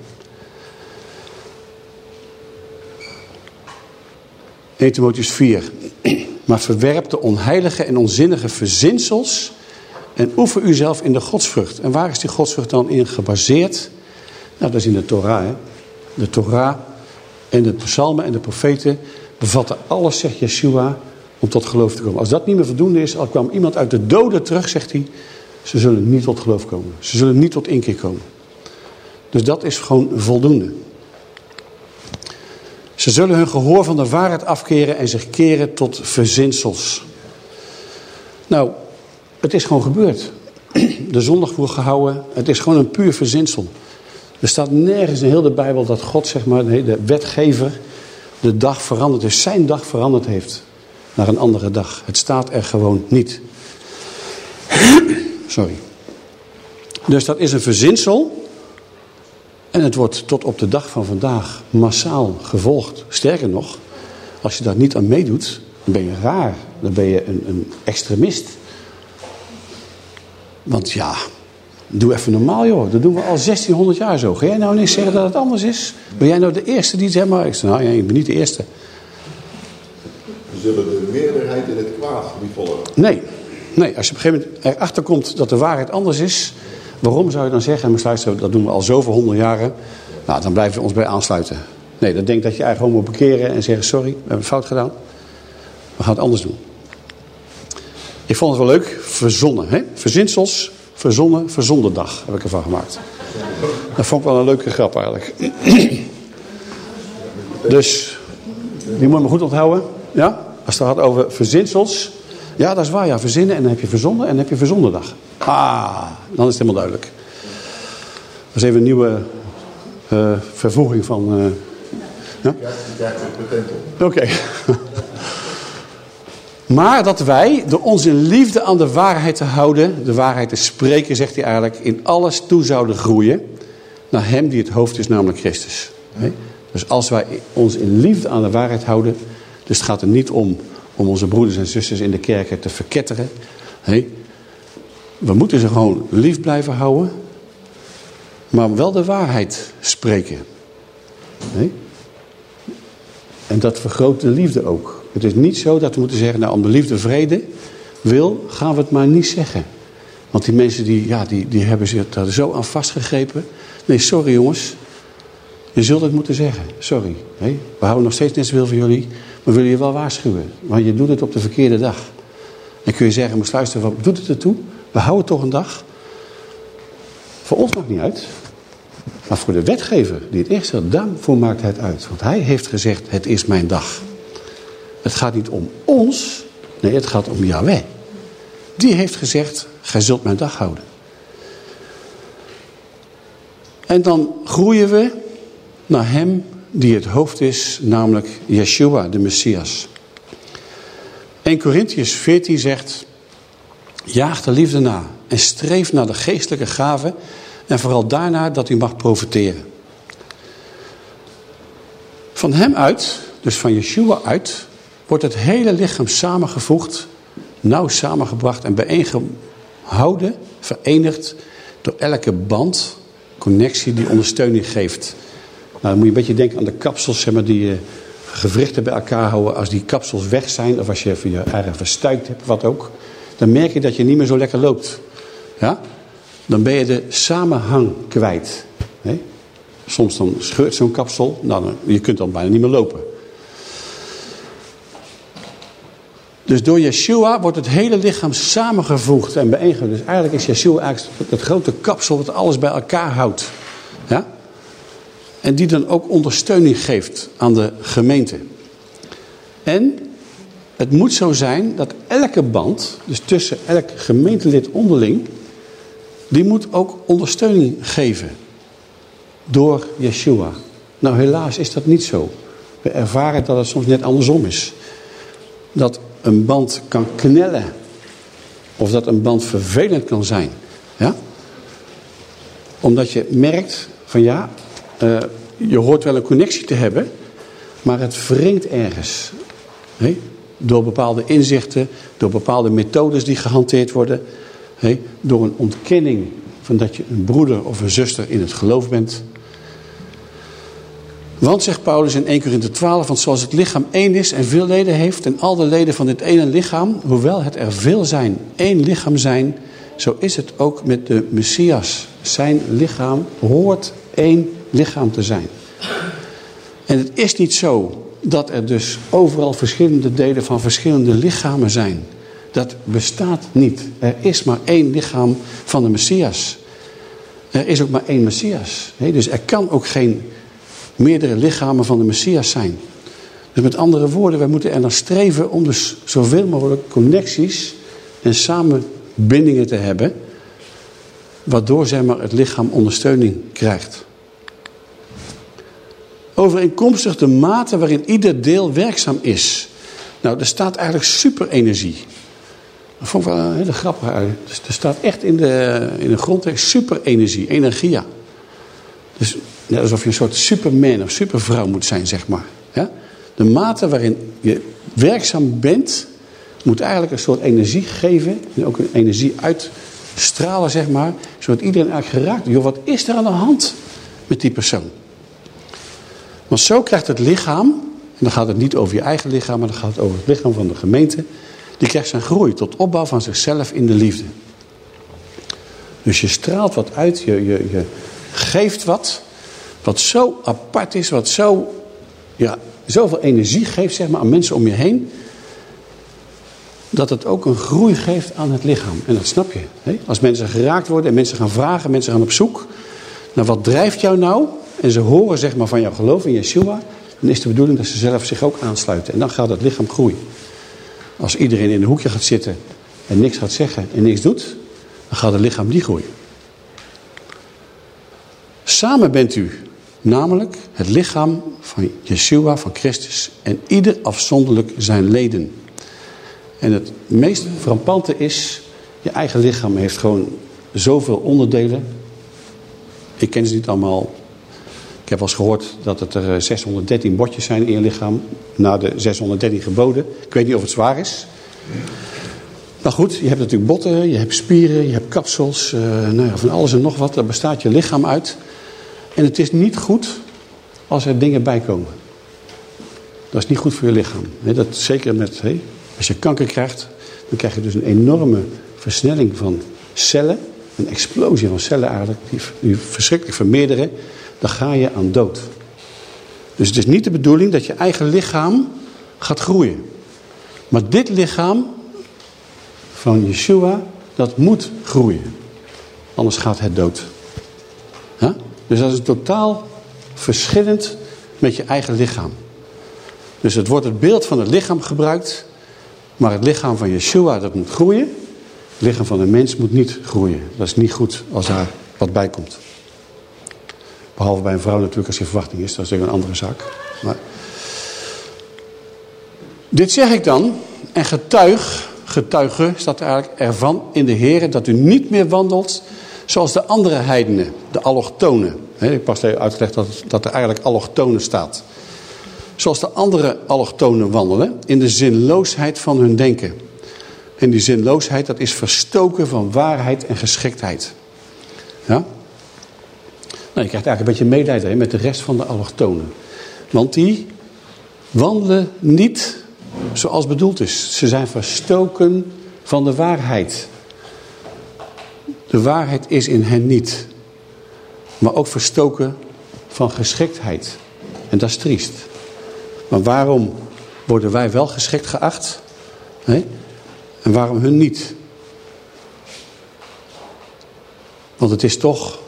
1 Timotheus 4. Maar verwerp de onheilige en onzinnige verzinsels en oefen uzelf in de godsvrucht. En waar is die godsvrucht dan in gebaseerd? Nou, dat is in de Torah. Hè? De Torah en de psalmen en de profeten bevatten alles, zegt Yeshua, om tot geloof te komen. Als dat niet meer voldoende is, al kwam iemand uit de doden terug, zegt hij, ze zullen niet tot geloof komen. Ze zullen niet tot inkeer komen. Dus dat is gewoon voldoende. Ze zullen hun gehoor van de waarheid afkeren en zich keren tot verzinsels. Nou, het is gewoon gebeurd. De zondag wordt gehouden. Het is gewoon een puur verzinsel. Er staat nergens in heel de Bijbel dat God, zeg maar, de wetgever, de dag veranderd heeft. Zijn dag veranderd heeft naar een andere dag. Het staat er gewoon niet. Sorry. Dus dat is een verzinsel. En het wordt tot op de dag van vandaag massaal gevolgd. Sterker nog, als je daar niet aan meedoet, dan ben je raar. Dan ben je een, een extremist. Want ja, doe even normaal joh. Dat doen we al 1600 jaar zo. Ga jij nou niet zeggen dat het anders is? Ben jij nou de eerste die het helemaal... Ik zeg, nou ja, ik ben niet de eerste. Zullen de meerderheid in het kwaad niet volgen. Nee. Nee, als je op een gegeven moment erachter komt dat de waarheid anders is... Waarom zou je dan zeggen, luister, dat doen we al zoveel honderd jaren... Nou, dan blijven we ons bij aansluiten. Nee, dat denk dat je eigenlijk gewoon moet bekeren en zeggen... sorry, we hebben fout gedaan. We gaan het anders doen. Ik vond het wel leuk. Verzonnen. Hè? Verzinsels, verzonnen, verzonderdag heb ik ervan gemaakt. Dat vond ik wel een leuke grap eigenlijk. Dus, die moet me goed onthouden. Ja? Als het gaat over verzinsels. Ja, dat is waar. Ja, verzinnen en dan heb je verzonnen en dan heb je verzonderdag. Ah, dan is het helemaal duidelijk. Dat is even een nieuwe uh, vervoeging van... Uh, ja? Oké. Maar dat wij, door onze liefde aan de waarheid te houden, de waarheid te spreken, zegt hij eigenlijk, in alles toe zouden groeien naar hem die het hoofd is, namelijk Christus. Dus als wij ons in liefde aan de waarheid houden, dus het gaat er niet om om onze broeders en zusters in de kerken te verketteren. We moeten ze gewoon lief blijven houden, maar wel de waarheid spreken. En dat vergroot de liefde ook. Het is niet zo dat we moeten zeggen, nou om de liefde vrede wil, gaan we het maar niet zeggen. Want die mensen die, ja, die, die hebben zich daar zo aan vastgegrepen. Nee, sorry jongens. Je zult het moeten zeggen. Sorry. We houden nog steeds net zoveel van jullie. We willen je wel waarschuwen. Want je doet het op de verkeerde dag. Dan kun je zeggen, maar luister, wat doet het ertoe? We houden toch een dag. Voor ons maakt niet uit. Maar voor de wetgever die het eerst stelt, daarvoor maakt het uit. Want hij heeft gezegd, het is mijn dag. Het gaat niet om ons. Nee, het gaat om Yahweh. Die heeft gezegd, gij zult mijn dag houden. En dan groeien we naar hem die het hoofd is, namelijk Yeshua, de Messias. 1 Corinthians 14 zegt, jaag de liefde na en streef naar de geestelijke gaven en vooral daarna dat u mag profiteren. Van hem uit, dus van Yeshua uit, wordt het hele lichaam samengevoegd, nauw samengebracht en bijeengehouden, verenigd door elke band, connectie die ondersteuning geeft. Nou, dan moet je een beetje denken aan de kapsels zeg maar, die je gewrichten bij elkaar houden. Als die kapsels weg zijn of als je je eigen verstuikt hebt, wat ook, dan merk je dat je niet meer zo lekker loopt. Ja? Dan ben je de samenhang kwijt. Soms dan scheurt zo'n kapsel, nou, je kunt dan bijna niet meer lopen. Dus door Yeshua wordt het hele lichaam samengevoegd en bijeengevoegd. Dus eigenlijk is Yeshua eigenlijk het grote kapsel dat alles bij elkaar houdt. Ja? En die dan ook ondersteuning geeft aan de gemeente. En het moet zo zijn dat elke band, dus tussen elk gemeentelid onderling, die moet ook ondersteuning geven door Yeshua. Nou helaas is dat niet zo. We ervaren dat het soms net andersom is. Dat een band kan knellen. Of dat een band vervelend kan zijn. Ja? Omdat je merkt van ja, uh, je hoort wel een connectie te hebben. Maar het wringt ergens. Door bepaalde inzichten, door bepaalde methodes die gehanteerd worden. Door een ontkenning van dat je een broeder of een zuster in het geloof bent. Want, zegt Paulus in 1 Corinthië 12, want zoals het lichaam één is en veel leden heeft... en al de leden van dit ene lichaam, hoewel het er veel zijn, één lichaam zijn... zo is het ook met de Messias. Zijn lichaam hoort één lichaam te zijn. En het is niet zo dat er dus overal verschillende delen van verschillende lichamen zijn. Dat bestaat niet. Er is maar één lichaam van de Messias. Er is ook maar één Messias. Dus er kan ook geen meerdere lichamen van de Messias zijn. Dus met andere woorden, wij moeten er naar streven om dus zoveel mogelijk connecties en samenbindingen te hebben. Waardoor zeg maar, het lichaam ondersteuning krijgt. Overeenkomstig de mate waarin ieder deel werkzaam is. Nou, er staat eigenlijk superenergie. Dat vond ik wel een hele grappige uit. Dus er staat echt in de, in de grondtekst superenergie, energia. Dus net alsof je een soort superman of supervrouw moet zijn, zeg maar. Ja? De mate waarin je werkzaam bent, moet eigenlijk een soort energie geven. En ook een energie uitstralen, zeg maar. Zodat iedereen eigenlijk geraakt. Joh, wat is er aan de hand met die persoon? Want zo krijgt het lichaam, en dan gaat het niet over je eigen lichaam, maar dan gaat het over het lichaam van de gemeente. Die krijgt zijn groei tot opbouw van zichzelf in de liefde. Dus je straalt wat uit, je, je, je geeft wat, wat zo apart is, wat zo, ja, zoveel energie geeft zeg maar, aan mensen om je heen. Dat het ook een groei geeft aan het lichaam. En dat snap je. Hè? Als mensen geraakt worden en mensen gaan vragen, mensen gaan op zoek. naar wat drijft jou nou? En ze horen zeg maar, van jouw geloof in Yeshua. Dan is de bedoeling dat ze zelf zich ook aansluiten. En dan gaat het lichaam groeien. Als iedereen in een hoekje gaat zitten en niks gaat zeggen en niks doet. Dan gaat het lichaam niet groeien. Samen bent u namelijk het lichaam van Yeshua, van Christus en ieder afzonderlijk zijn leden. En het meest frappante is, je eigen lichaam heeft gewoon zoveel onderdelen. Ik ken ze niet allemaal. Heb wel eens gehoord dat er 613 botjes zijn in je lichaam. Na de 613 geboden. Ik weet niet of het zwaar is. Maar goed, je hebt natuurlijk botten, je hebt spieren, je hebt kapsels. Uh, nou ja, van alles en nog wat. Daar bestaat je lichaam uit. En het is niet goed als er dingen bij komen. Dat is niet goed voor je lichaam. dat, zeker met, als je kanker krijgt, dan krijg je dus een enorme versnelling van cellen. Een explosie van cellen eigenlijk, die, die verschrikkelijk vermeerderen. Dan ga je aan dood. Dus het is niet de bedoeling dat je eigen lichaam gaat groeien. Maar dit lichaam van Yeshua, dat moet groeien. Anders gaat het dood. Dus dat is totaal verschillend met je eigen lichaam. Dus het wordt het beeld van het lichaam gebruikt. Maar het lichaam van Yeshua, dat moet groeien. Het lichaam van de mens moet niet groeien. Dat is niet goed als daar wat bij komt. Behalve bij een vrouw natuurlijk als je verwachting is. Dat is een andere zaak. Maar... Dit zeg ik dan. En getuig, getuige staat er eigenlijk ervan in de Heer. Dat u niet meer wandelt zoals de andere heidenen. De allochtonen. Ik pas even uitgelegd dat, dat er eigenlijk allochtonen staat. Zoals de andere allochtonen wandelen in de zinloosheid van hun denken. En die zinloosheid dat is verstoken van waarheid en geschiktheid. Ja? Nou, je krijgt eigenlijk een beetje medelijden met de rest van de allochtonen. Want die wandelen niet zoals bedoeld is. Ze zijn verstoken van de waarheid. De waarheid is in hen niet maar ook verstoken van geschiktheid. En dat is triest. Maar waarom worden wij wel geschikt geacht? En waarom hun niet? Want het is toch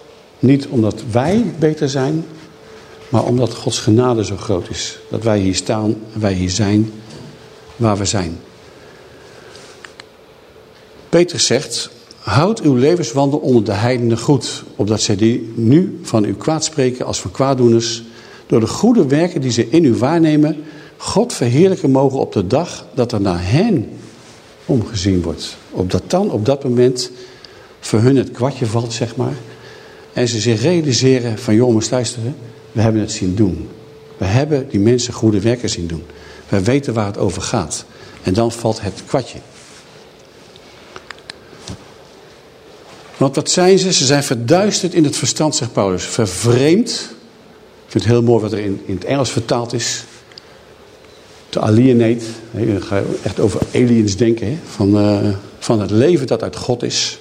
niet omdat wij beter zijn, maar omdat Gods genade zo groot is. Dat wij hier staan wij hier zijn waar we zijn. Petrus zegt, houd uw levenswandel onder de heidenen goed, opdat zij die nu van u kwaad spreken als van kwaaddoeners, door de goede werken die ze in u waarnemen, God verheerlijken mogen op de dag dat er naar hen omgezien wordt. Opdat dan op dat moment voor hun het kwartje valt, zeg maar. En ze zich realiseren van, jongens, luisteren, we hebben het zien doen. We hebben die mensen goede werken zien doen. We weten waar het over gaat. En dan valt het kwartje. Want wat zijn ze? Ze zijn verduisterd in het verstand, zegt Paulus. Vervreemd. Ik vind het heel mooi wat er in, in het Engels vertaald is. To alienate. Dan ga je echt over aliens denken. Hè? Van, uh, van het leven dat uit God is.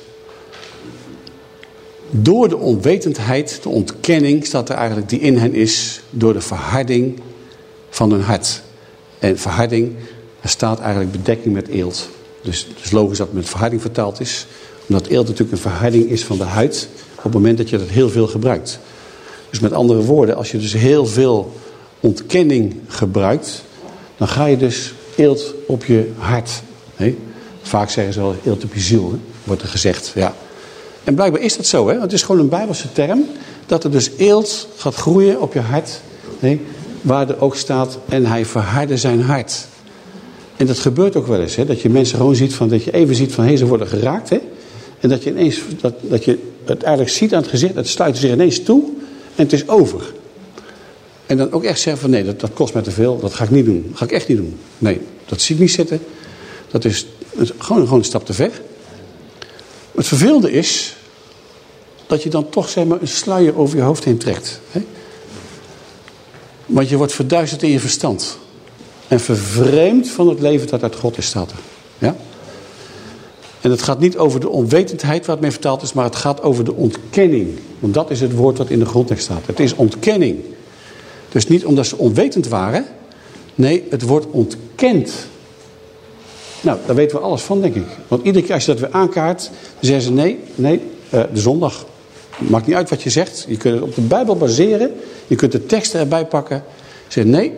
Door de onwetendheid, de ontkenning, staat er eigenlijk die in hen is. Door de verharding van hun hart. En verharding, daar staat eigenlijk bedekking met eelt. Dus het is logisch dat het met verharding vertaald is omdat eelt natuurlijk een verharding is van de huid op het moment dat je dat heel veel gebruikt. Dus met andere woorden, als je dus heel veel ontkenning gebruikt, dan ga je dus eelt op je hart. Vaak zeggen ze wel eelt op je ziel, hè? wordt er gezegd. Ja. En blijkbaar is dat zo. Hè? Het is gewoon een bijbelse term. Dat er dus eelt gaat groeien op je hart. Nee? Waar er ook staat, en hij verhardde zijn hart. En dat gebeurt ook wel eens. Hè? Dat je mensen gewoon ziet van, dat je even ziet van, hé, ze worden geraakt. Hè? En dat je ineens, dat, dat je het eigenlijk ziet aan het gezicht, het sluit zich ineens toe en het is over. En dan ook echt zeggen van nee, dat, dat kost mij te veel, dat ga ik niet doen. Dat ga ik echt niet doen. Nee, dat zie ik niet zitten. Dat is gewoon, gewoon een stap te ver. Het vervelende is dat je dan toch zeg maar, een sluier over je hoofd heen trekt. Hè? Want je wordt verduisterd in je verstand. En vervreemd van het leven dat uit God is, staat. Ja? En het gaat niet over de onwetendheid waar het mee vertaald is, maar het gaat over de ontkenning. Want dat is het woord wat in de grondtekst staat. Het is ontkenning. Dus niet omdat ze onwetend waren. Nee, het wordt ontkend. Nou, daar weten we alles van, denk ik. Want iedere keer als je dat weer aankaart, dan zeggen ze nee, nee, uh, de zondag. Maakt niet uit wat je zegt. Je kunt het op de Bijbel baseren. Je kunt de teksten erbij pakken. Zeg nee,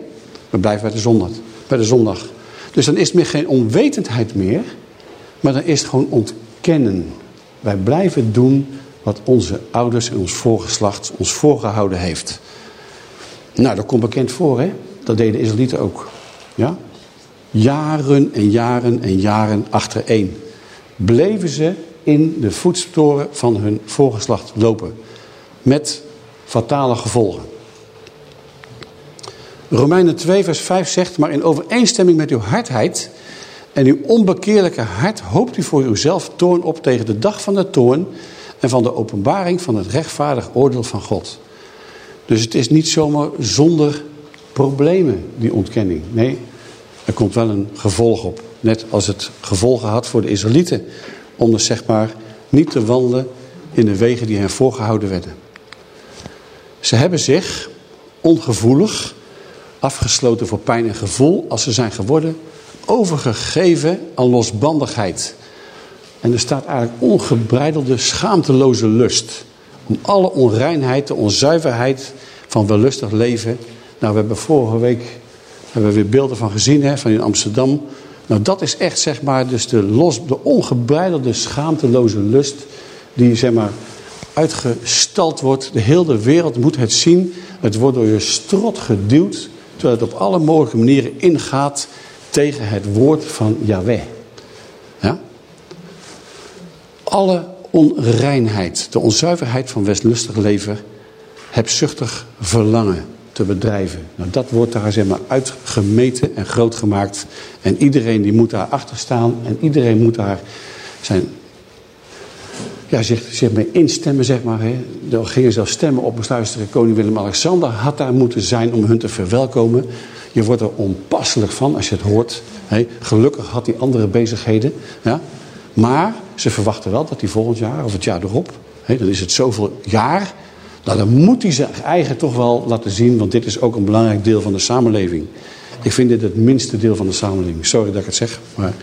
we blijven bij de zondag. Bij de zondag. Dus dan is het meer geen onwetendheid meer. Maar dan is het gewoon ontkennen. Wij blijven doen wat onze ouders en ons voorgeslacht ons voorgehouden heeft. Nou, dat komt bekend voor, hè? Dat deden de Israëlieten ook. Ja? Jaren en jaren en jaren achtereen. Bleven ze in de voetsporen van hun voorgeslacht lopen. Met fatale gevolgen. Romeinen 2 vers 5 zegt, maar in overeenstemming met uw hardheid en uw onbekeerlijke hart hoopt u voor uzelf toorn op tegen de dag van de toorn en van de openbaring van het rechtvaardig oordeel van God. Dus het is niet zomaar zonder problemen, die ontkenning. Nee, er komt wel een gevolg op. Net als het gevolgen had voor de Israëlieten. Om dus zeg maar niet te wandelen in de wegen die hen voorgehouden werden. Ze hebben zich ongevoelig afgesloten voor pijn en gevoel als ze zijn geworden overgegeven aan losbandigheid. En er staat eigenlijk ongebreidelde, schaamteloze lust. Om alle onreinheid, de onzuiverheid van wellustig leven. Nou, we hebben vorige week hebben we weer beelden van gezien, hè, van in Amsterdam. Nou, dat is echt, zeg maar, dus de, los, de ongebreidelde, schaamteloze lust... die, zeg maar, uitgestald wordt. De hele wereld moet het zien. Het wordt door je strot geduwd... terwijl het op alle mogelijke manieren ingaat tegen het woord van Yahweh. Ja? Alle onreinheid, de onzuiverheid van westlustig leven, hebzuchtig verlangen te bedrijven. Nou, dat wordt daar zeg maar uitgemeten en groot gemaakt. En iedereen die moet daar achter staan en iedereen moet daar zijn ja, zich, zich mee instemmen, zeg maar. Hè. Er gingen zelfs stemmen op, moest luisteren. Koning Willem-Alexander had daar moeten zijn om hun te verwelkomen. Je wordt er onpasselijk van als je het hoort. gelukkig had hij andere bezigheden. Ja? Maar ze verwachten wel dat hij volgend jaar of het jaar erop... dan is het zoveel jaar... Nou, dan moet hij zijn eigen toch wel laten zien... want dit is ook een belangrijk deel van de samenleving. Ik vind dit het minste deel van de samenleving. Sorry dat ik het zeg, maar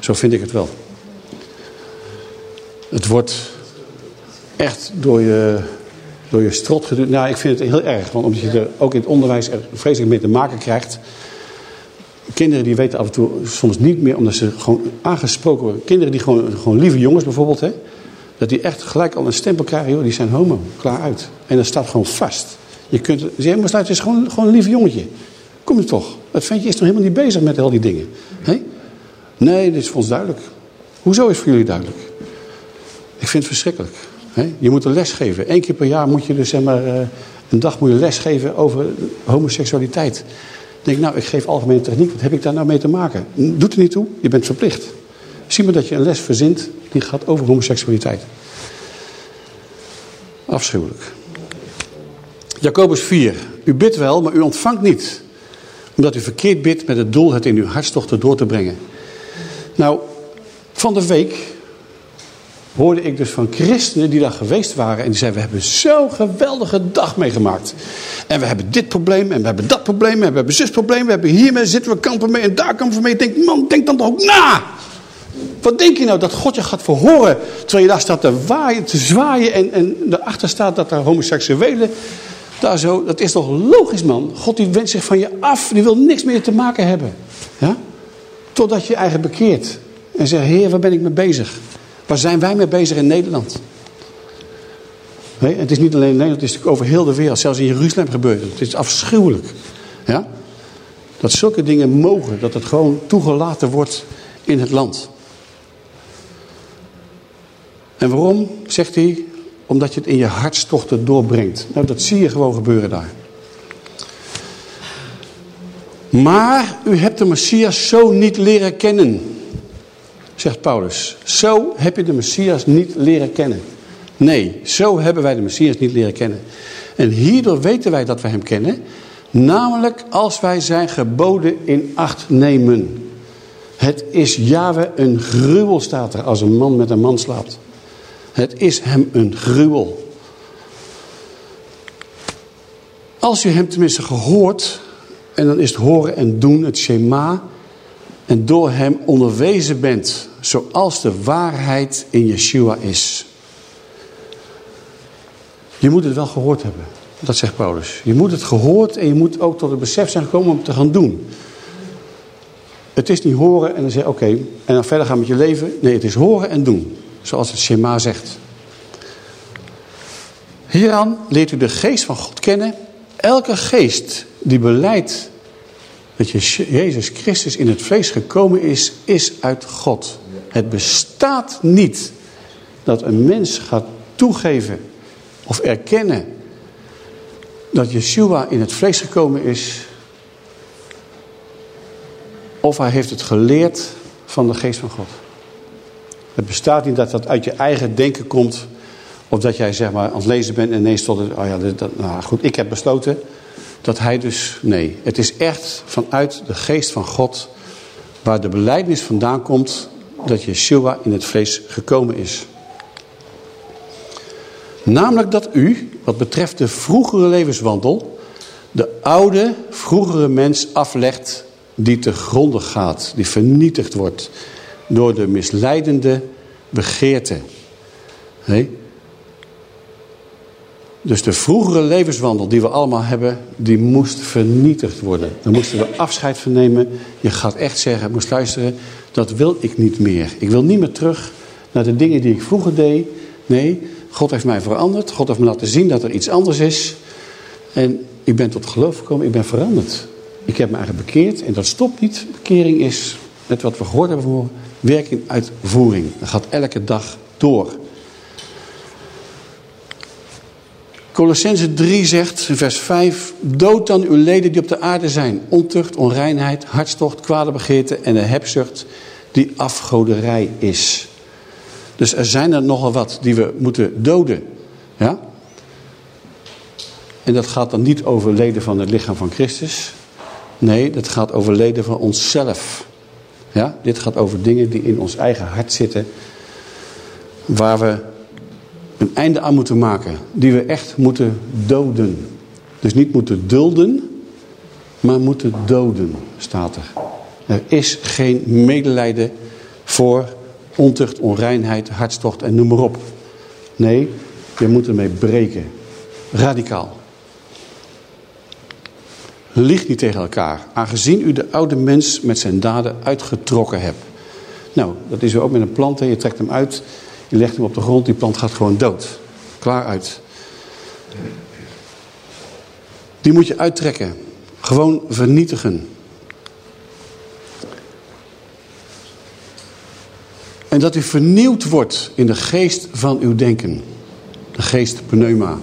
Zo vind ik het wel. Het wordt echt door je, door je strot geduwd. Nou, ik vind het heel erg. Want omdat je er ook in het onderwijs er vreselijk mee te maken krijgt. Kinderen die weten af en toe soms niet meer, omdat ze gewoon aangesproken worden. Kinderen die gewoon, gewoon lieve jongens bijvoorbeeld, hè, dat die echt gelijk al een stempel krijgen, joh, die zijn homo, klaar uit. En dat staat gewoon vast. Je kunt zeggen, maar het is gewoon, gewoon een lief jongetje. Kom er toch. Dat ventje is toch helemaal niet bezig met al die dingen. Hè? Nee, dit is voor ons duidelijk. Hoezo is voor jullie duidelijk? Ik vind het verschrikkelijk. Je moet een les geven. Eén keer per jaar moet je dus zeg maar, eh, een dag moet je les geven over homoseksualiteit. Dan denk ik, nou, ik geef algemene techniek. Wat heb ik daar nou mee te maken? Doet er niet toe. Je bent verplicht. Zie maar dat je een les verzint die gaat over homoseksualiteit. Afschuwelijk. Jacobus 4. U bidt wel, maar u ontvangt niet. Omdat u verkeerd bidt met het doel het in uw hartstochten door te brengen. Nou, van de week hoorde ik dus van christenen die daar geweest waren. En die zeiden, we hebben zo'n geweldige dag meegemaakt. En we hebben dit probleem en we hebben dat probleem en we hebben zus probleem. We hebben hiermee zitten we kampen mee en daar kampen mee. Ik denk, man, denk dan toch ook na. Wat denk je nou dat God je gaat verhoren terwijl je daar staat te, waaien, te zwaaien en, en erachter staat dat er homoseksuelen daar zo, dat is toch logisch man. God die wendt zich van je af, die wil niks meer te maken hebben. Ja? Totdat je je eigen bekeert en zegt, heer waar ben ik mee bezig? Waar zijn wij mee bezig in Nederland? Het is niet alleen in Nederland, het is natuurlijk over heel de wereld. Zelfs in Jeruzalem gebeurt het. Het is afschuwelijk. Ja? Dat zulke dingen mogen, dat het gewoon toegelaten wordt in het land. En waarom, zegt hij, omdat je het in je hartstochten doorbrengt. Nou, dat zie je gewoon gebeuren daar. Maar u hebt de Messias zo niet leren kennen, zegt Paulus. Zo heb je de Messias niet leren kennen. Nee, zo hebben wij de Messias niet leren kennen. En hierdoor weten wij dat wij hem kennen. Namelijk als wij zijn geboden in acht nemen. Het is Yahweh een gruwel, staat er, als een man met een man slaapt. Het is hem een gruwel. Als u hem tenminste gehoord, en dan is het horen en doen, het shema, en door hem onderwezen bent, zoals de waarheid in Yeshua is. Je moet het wel gehoord hebben, dat zegt Paulus. Je moet het gehoord en je moet ook tot het besef zijn gekomen om het te gaan doen. Het is niet horen en dan zeggen oké, en dan verder gaan met je leven. Nee, het is horen en doen. Zoals het Shema zegt. Hieraan leert u de geest van God kennen. Elke geest die beleidt dat Jezus Christus in het vlees gekomen is, is uit God. Het bestaat niet dat een mens gaat toegeven of erkennen dat Yeshua in het vlees gekomen is. Of hij heeft het geleerd van de geest van God. Het bestaat niet dat dat uit je eigen denken komt. Of dat jij zeg maar aan het lezen bent en ineens tot het... Oh ja, dat, nou goed, ik heb besloten dat hij dus... Nee, het is echt vanuit de geest van God... waar de beleidnis vandaan komt... dat Yeshua in het vlees gekomen is. Namelijk dat u, wat betreft de vroegere levenswandel... de oude, vroegere mens aflegt die te gronde gaat. Die vernietigd wordt door de misleidende begeerte. Dus de vroegere levenswandel die we allemaal hebben, die moest vernietigd worden. Daar moesten we afscheid van nemen. Je gaat echt zeggen, moest luisteren, dat wil ik niet meer. Ik wil niet meer terug naar de dingen die ik vroeger deed. Nee, God heeft mij veranderd. God heeft me laten zien dat er iets anders is. En ik ben tot geloof gekomen, ik ben veranderd. Ik heb me eigenlijk bekeerd en dat stopt niet. Bekering is, net wat we gehoord hebben werking uitvoering. Dat gaat elke dag door. Colossense 3 zegt vers 5... Dood dan uw leden die op de aarde zijn. Ontucht, onreinheid, hartstocht, kwade begeerte en de hebzucht die afgoderij is. Dus er zijn er nogal wat die we moeten doden. Ja? En dat gaat dan niet over leden van het lichaam van Christus. Nee, dat gaat over leden van onszelf. Ja? Dit gaat over dingen die in ons eigen hart zitten. Waar we een einde aan moeten maken. Die we echt moeten doden. Dus niet moeten dulden, maar moeten doden, staat er. Er is geen medelijden voor ontucht, onreinheid, hartstocht en noem maar op. Nee, je moet ermee breken. Radicaal. Lieg niet tegen elkaar, aangezien u de oude mens met zijn daden uitgetrokken hebt. Nou, dat is ook met een plant. Je trekt hem uit, je legt hem op de grond, die plant gaat gewoon dood. Klaar uit. Die moet je uittrekken. Gewoon vernietigen. En dat u vernieuwd wordt in de geest van uw denken. De geest pneuma.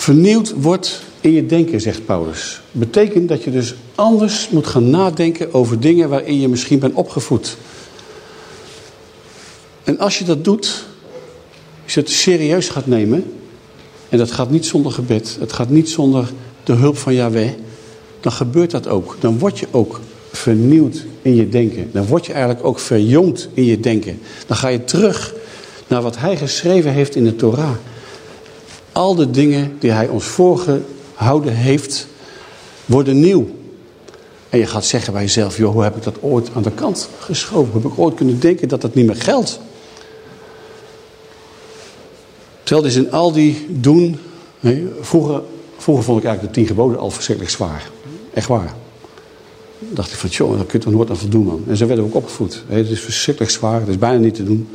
Vernieuwd wordt in je denken, zegt Paulus. Betekent dat je dus anders moet gaan nadenken over dingen waarin je misschien bent opgevoed. En als je dat doet, als je het serieus gaat nemen, en dat gaat niet zonder gebed, het gaat niet zonder de hulp van Yahweh, dan gebeurt dat ook. Dan word je ook vernieuwd in je denken. Dan word je eigenlijk ook verjongd in je denken. Dan ga je terug naar wat hij geschreven heeft in de Torah. Al de dingen die hij ons voorgehouden heeft, worden nieuw. En je gaat zeggen bij jezelf, joh, hoe heb ik dat ooit aan de kant geschoven? Hoe heb ik ooit kunnen denken dat dat niet meer geldt? Terwijl dus in al die doen... Vroeger, vroeger vond ik eigenlijk de tien geboden al verschrikkelijk zwaar. Echt waar. Dan dacht ik van, joh, daar kun je toch nooit aan voldoen, man. En zo werden we ook opgevoed. Het is verschrikkelijk zwaar, het is bijna niet te doen.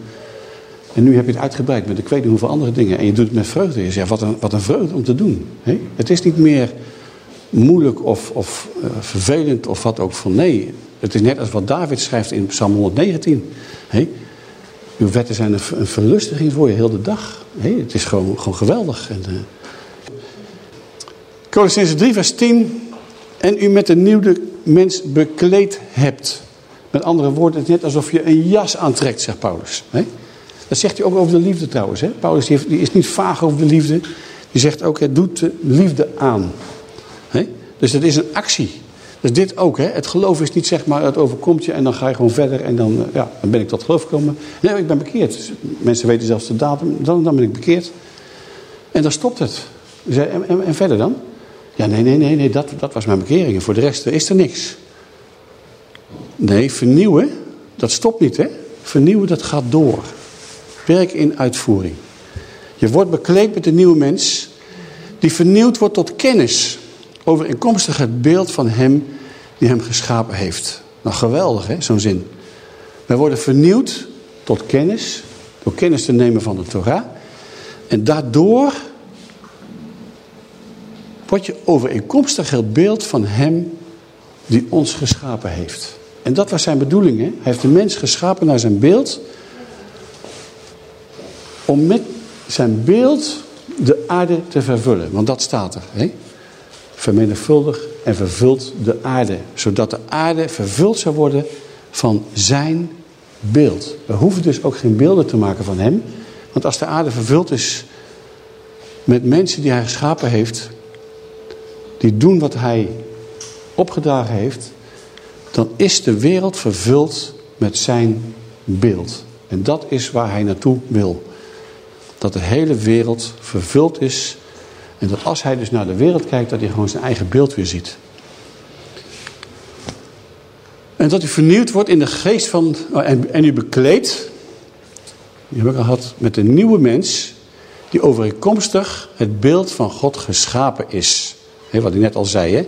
En nu heb je het uitgebreid met ik weet niet hoeveel andere dingen. En je doet het met vreugde. Je zegt, wat een, wat een vreugde om te doen. Het is niet meer moeilijk of, of uh, vervelend of wat ook van. Nee, het is net als wat David schrijft in Psalm 119. Uw wetten zijn een, een verlustiging voor je heel de dag. het is gewoon, gewoon geweldig. En, uh... Colossense 3 vers 10. En u met een nieuwe mens bekleed hebt. Met andere woorden, het is net alsof je een jas aantrekt, zegt Paulus. Dat zegt hij ook over de liefde trouwens. Hè? Paulus die, is niet vaag over de liefde. Die zegt ook, het doet de liefde aan. Dus dat is een actie. Dus dit ook. Hè? Het geloof is niet zeg maar, het overkomt je en dan ga je gewoon verder en dan, eh, ja, dan ben ik tot geloof gekomen. Nee, ik ben bekeerd. Dus mensen weten zelfs de datum, dan, dan ben ik bekeerd. En dan stopt het. En, en, en verder dan? Ja, nee, nee, nee, nee dat, dat was mijn bekering. En voor de rest is er niks. Nee, vernieuwen, dat stopt niet, hè. Vernieuwen, dat gaat door. Werk in uitvoering. Je wordt bekleed met een nieuwe mens die vernieuwd wordt tot kennis. Overeenkomstig het beeld van hem die hem geschapen heeft. Nou, geweldig, hè, zo'n zin. Wij worden vernieuwd tot kennis, door kennis te nemen van de Torah. En daardoor word je overeenkomstig het beeld van hem die ons geschapen heeft. En dat was zijn bedoeling. Hè? Hij heeft de mens geschapen naar zijn beeld. Om met zijn beeld de aarde te vervullen. Want dat staat er. Hè? Vermenigvuldig en vervult de aarde. Zodat de aarde vervuld zou worden van zijn beeld. We hoeven dus ook geen beelden te maken van hem. Want als de aarde vervuld is met mensen die hij geschapen heeft. Die doen wat hij opgedragen heeft. Dan is de wereld vervuld met zijn beeld. En dat is waar hij naartoe wil. Dat de hele wereld vervuld is. En dat als hij dus naar de wereld kijkt, dat hij gewoon zijn eigen beeld weer ziet. En dat hij vernieuwd wordt in de geest van... Oh, en, en u bekleedt, die heb ik al gehad, met een nieuwe mens... die overeenkomstig het beeld van God geschapen is. Wat ik net al zei, hè?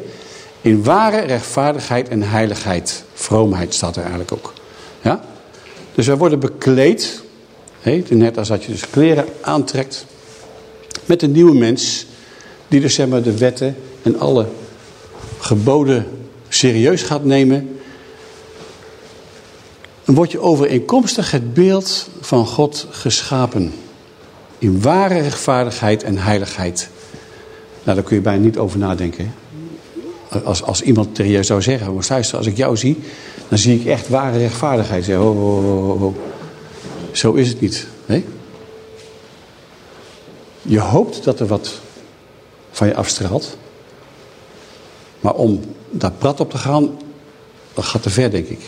In ware rechtvaardigheid en heiligheid. Vroomheid staat er eigenlijk ook. Ja? Dus wij worden bekleed net als dat je dus kleren aantrekt met een nieuwe mens. Die dus zeg maar de wetten en alle geboden serieus gaat nemen. Dan word je overeenkomstig het beeld van God geschapen. In ware rechtvaardigheid en heiligheid. Nou, daar kun je bijna niet over nadenken. Als, als iemand tegen je zou zeggen, als ik jou zie, dan zie ik echt ware rechtvaardigheid. Zeg, oh. Zo is het niet. Je hoopt dat er wat van je afstraalt. Maar om daar prat op te gaan, dat gaat te ver, denk ik.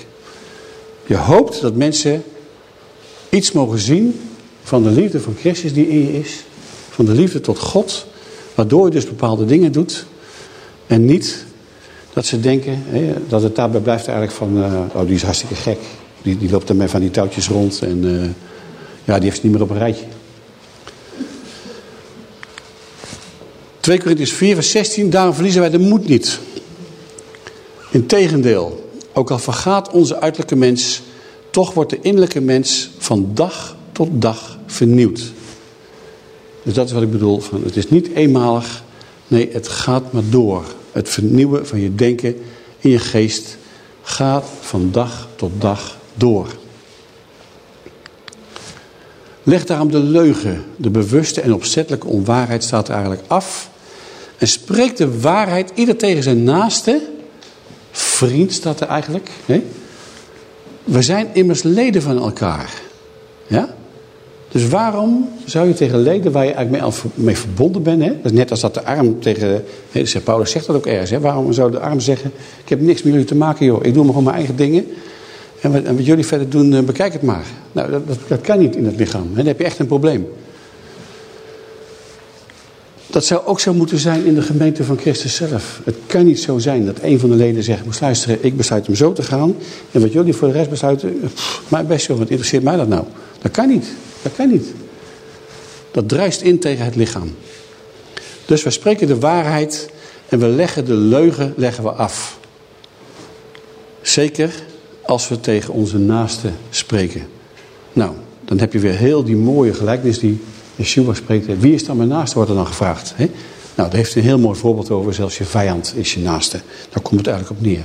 Je hoopt dat mensen iets mogen zien van de liefde van Christus die in je is. Van de liefde tot God. Waardoor je dus bepaalde dingen doet. En niet Dat ze denken hè, dat het daarbij blijft eigenlijk van... eh, oh, die is hartstikke gek. Die, die loopt ermee van die touwtjes rond. En eh, ja, die heeft ze niet meer op een rijtje. 2 Corinthians 4 vers 16. Daarom verliezen wij de moed niet. Integendeel, ook al vergaat onze uiterlijke mens... toch wordt de innerlijke mens van dag tot dag vernieuwd. Dus dat is wat ik bedoel. Van, het is niet eenmalig. Nee, het gaat maar door. Het vernieuwen van je denken in je geest gaat van dag tot dag door. Leg daarom de leugen, de bewuste en opzettelijke onwaarheid staat er eigenlijk af. En spreek de waarheid ieder tegen zijn naaste. Vriend staat er eigenlijk. Hè? We zijn immers leden van elkaar. Ja? Dus waarom zou je tegen leden waar je eigenlijk mee, verbonden bent... Hè? Net als dat de arm tegen... Hè, zegt Paulus zegt dat ook ergens. Hè? Waarom zou de arm zeggen... ik heb niks met jullie te maken joh. Ik doe maar gewoon mijn eigen dingen. En wat, en wat jullie verder doen, eh, bekijk het maar. Nou, dat, dat, dat kan niet in het lichaam. Hè? Dan heb je echt een probleem. Dat zou ook zo moeten zijn in de gemeente van Christus zelf. Het kan niet zo zijn dat een van de leden zegt... moest luisteren, ik besluit om zo te gaan... en wat jullie voor de rest besluiten... Pff, maar best zo, wat interesseert mij dat nou? Dat kan niet. Dat kan niet. Dat druist in tegen het lichaam. Dus we spreken de waarheid... en we leggen de leugen leggen we af. Zeker als we tegen onze naasten spreken. Nou, dan heb je weer heel die mooie gelijkenis die Yeshua spreekt. Wie is dan mijn naaste, wordt er dan gevraagd. Hè? Nou, daar heeft een heel mooi voorbeeld over. Zelfs je vijand is je naaste. Daar komt het eigenlijk op neer.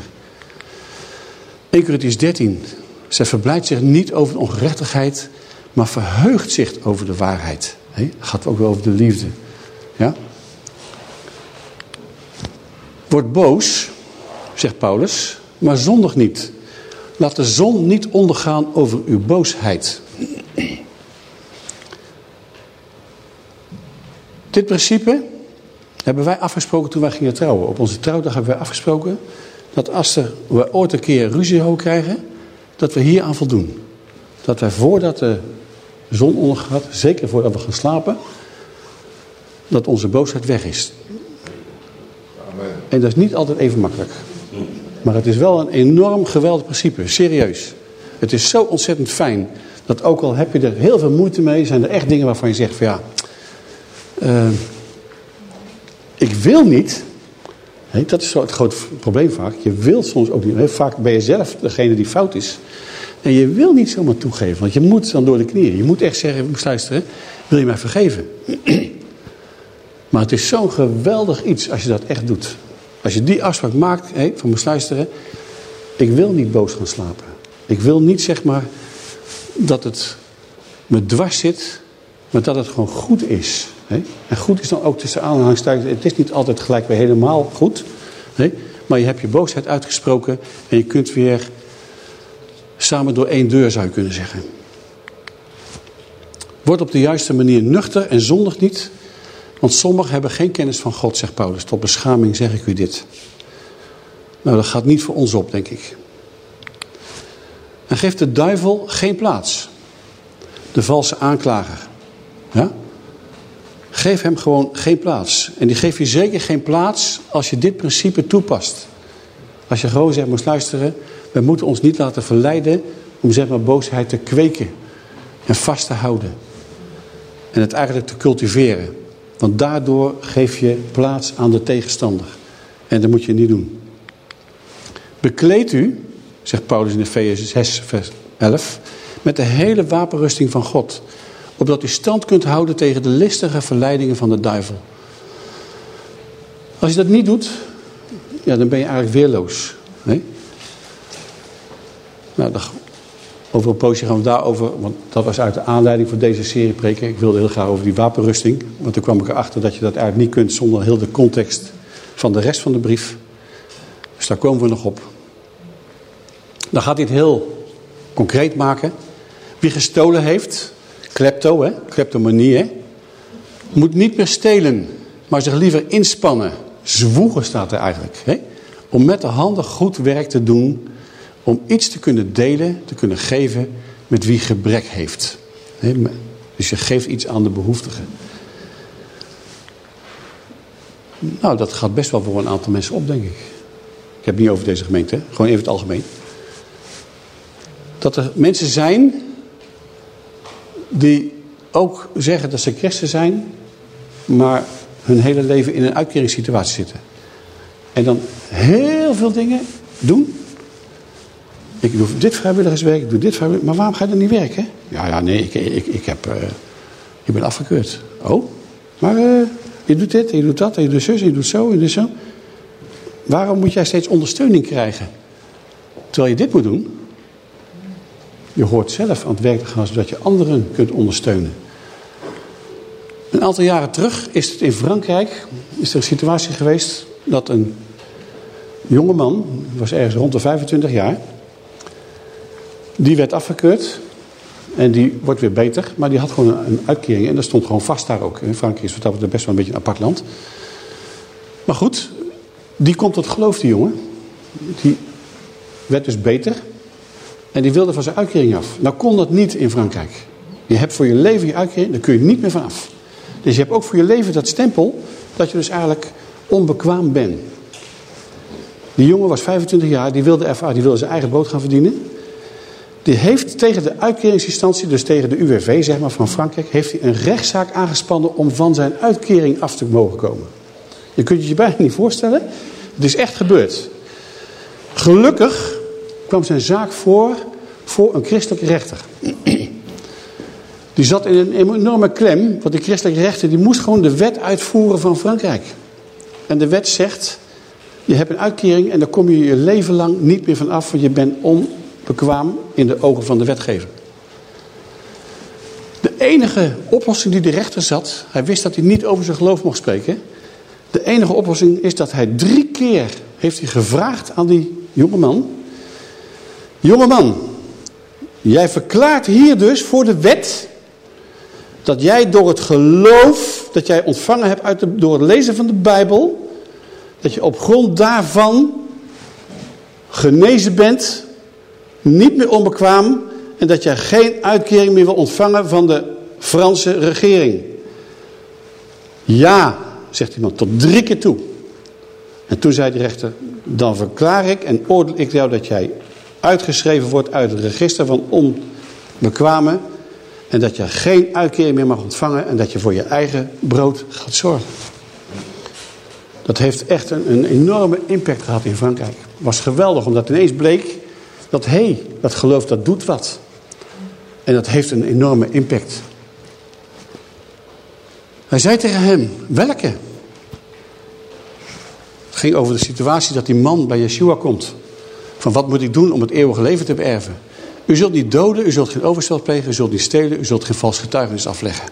1 Corinthians 13. Zij verblijdt zich niet over ongerechtigheid, maar verheugt zich over de waarheid. Het gaat ook wel over de liefde. Ja? Word boos, zegt Paulus, maar zondig niet. Laat de zon niet ondergaan over uw boosheid. Dit principe hebben wij afgesproken toen wij gingen trouwen. Op onze trouwdag hebben wij afgesproken dat als er, we ooit een keer ruzie hoog krijgen, dat we hier aan voldoen. Dat wij voordat de zon ondergaat, zeker voordat we gaan slapen, dat onze boosheid weg is. Amen. En dat is niet altijd even makkelijk. Maar het is wel een enorm geweldig principe, serieus. Het is zo ontzettend fijn dat ook al heb je er heel veel moeite mee, zijn er echt dingen waarvan je zegt van ja, uh, ik wil niet. Dat is zo het grote probleem vaak. Je wil soms ook niet. Vaak ben je zelf degene die fout is. En je wil niet zomaar toegeven, want je moet dan door de knieën. Je moet echt zeggen, moest luisteren, wil je mij vergeven? maar het is zo'n geweldig iets als je dat echt doet. Als je die afspraak maakt, van moest luisteren, ik wil niet boos gaan slapen. Ik wil niet zeg maar dat het me dwars zit, maar dat het gewoon goed is. En goed is dan ook tussen aanhalingstekens, het is niet altijd gelijk weer helemaal goed. Maar je hebt je boosheid uitgesproken en je kunt weer samen door één deur zou je kunnen zeggen. Word op de juiste manier nuchter en zondig niet. Want sommigen hebben geen kennis van God, zegt Paulus. Tot beschaming zeg ik u dit. Nou, dat gaat niet voor ons op, denk ik. En geeft de duivel geen plaats. De valse aanklager. Ja? Geef hem gewoon geen plaats. En die geeft je zeker geen plaats als je dit principe toepast. Als je gewoon zegt, moest luisteren. We moeten ons niet laten verleiden om zeg maar boosheid te kweken. En vast te houden. En het eigenlijk te cultiveren. Want daardoor geef je plaats aan de tegenstander. En dat moet je niet doen. Bekleed u, zegt Paulus in Efeze 6 vers 11, met de hele wapenrusting van God. Opdat u stand kunt houden tegen de listige verleidingen van de duivel. Als je dat niet doet, ja, dan ben je eigenlijk weerloos. Nee? Nou, dan, over een poosje gaan we daarover, want dat was uit de aanleiding voor deze serie preken. Ik wilde heel graag over die wapenrusting, want toen kwam ik erachter dat je dat eigenlijk niet kunt zonder heel de context van de rest van de brief. Dus daar komen we nog op. Dan gaat hij het heel concreet maken. Wie gestolen heeft, klepto, hè, kleptomanie, hè, moet niet meer stelen, maar zich liever inspannen. Zwoegen staat er eigenlijk. Hè, om met de handen goed werk te doen om iets te kunnen delen, te kunnen geven met wie gebrek heeft. Dus je geeft iets aan de behoeftige. Nou, dat gaat best wel voor een aantal mensen op, denk ik. Ik heb het niet over deze gemeente, gewoon even het algemeen. Dat er mensen zijn die ook zeggen dat ze christen zijn, maar hun hele leven in een uitkeringssituatie zitten. En dan heel veel dingen doen. Ik doe dit vrijwilligerswerk, ik doe dit vrijwilligerswerk. Maar waarom ga je dan niet werken? Ja, ja, nee, ik, ik, ik, heb, uh, ik ben afgekeurd. Oh, maar uh, je doet dit, je doet dat, je doet zus, je doet zo, je doet zo. Waarom moet jij steeds ondersteuning krijgen? Terwijl je dit moet doen. Je hoort zelf aan het werk te gaan zodat je anderen kunt ondersteunen. Een aantal jaren terug is het in Frankrijk is er een situatie geweest dat een jongeman, was ergens rond de 25 jaar, die werd afgekeurd en die wordt weer beter, maar die had gewoon een, uitkering en dat stond gewoon vast daar ook. In Frankrijk is wat dat best wel een beetje een apart land. Maar goed, die komt tot geloof, die jongen. Die werd dus beter en die wilde van zijn uitkering af. Nou kon dat niet in Frankrijk. Je hebt voor je leven je uitkering, daar kun je niet meer van af. Dus je hebt ook voor je leven dat stempel dat je dus eigenlijk onbekwaam bent. Die jongen was 25 jaar, die wilde, ervaren, die wilde zijn eigen brood gaan verdienen. Die heeft tegen de uitkeringsinstantie, dus tegen de UWV zeg maar, van Frankrijk, heeft hij een rechtszaak aangespannen om van zijn uitkering af te mogen komen. Je kunt het je bijna niet voorstellen. Het is echt gebeurd. Gelukkig kwam zijn zaak voor voor een christelijke rechter. Die zat in een enorme klem, want de christelijke rechter die moest gewoon de wet uitvoeren van Frankrijk. En de wet zegt, je hebt een uitkering en daar kom je je leven lang niet meer van af, want je bent onbekwaam in de ogen van de wetgever. De enige oplossing die de rechter zat, hij wist dat hij niet over zijn geloof mocht spreken. De enige oplossing is dat hij drie keer heeft hij gevraagd aan die jongeman. Jongeman, jij verklaart hier dus voor de wet dat jij door het geloof dat jij ontvangen hebt uit de, door het lezen van de Bijbel, dat je op grond daarvan genezen bent, niet meer onbekwaam en dat jij geen uitkering meer wil ontvangen van de Franse regering. Ja, zegt iemand, tot drie keer toe. En toen zei de rechter, dan verklaar ik en oordeel ik jou dat jij uitgeschreven wordt uit het register van onbekwamen en dat je geen uitkering meer mag ontvangen en dat je voor je eigen brood gaat zorgen. Dat heeft echt een, een enorme impact gehad in Frankrijk. Het was geweldig omdat ineens bleek dat hé, dat geloof dat doet wat. En dat heeft een enorme impact. Hij zei tegen hem, welke? Het ging over de situatie dat die man bij Yeshua komt. Van wat moet ik doen om het eeuwige leven te beërven? U zult niet doden, u zult geen overstel plegen, u zult niet stelen, u zult geen vals getuigenis afleggen.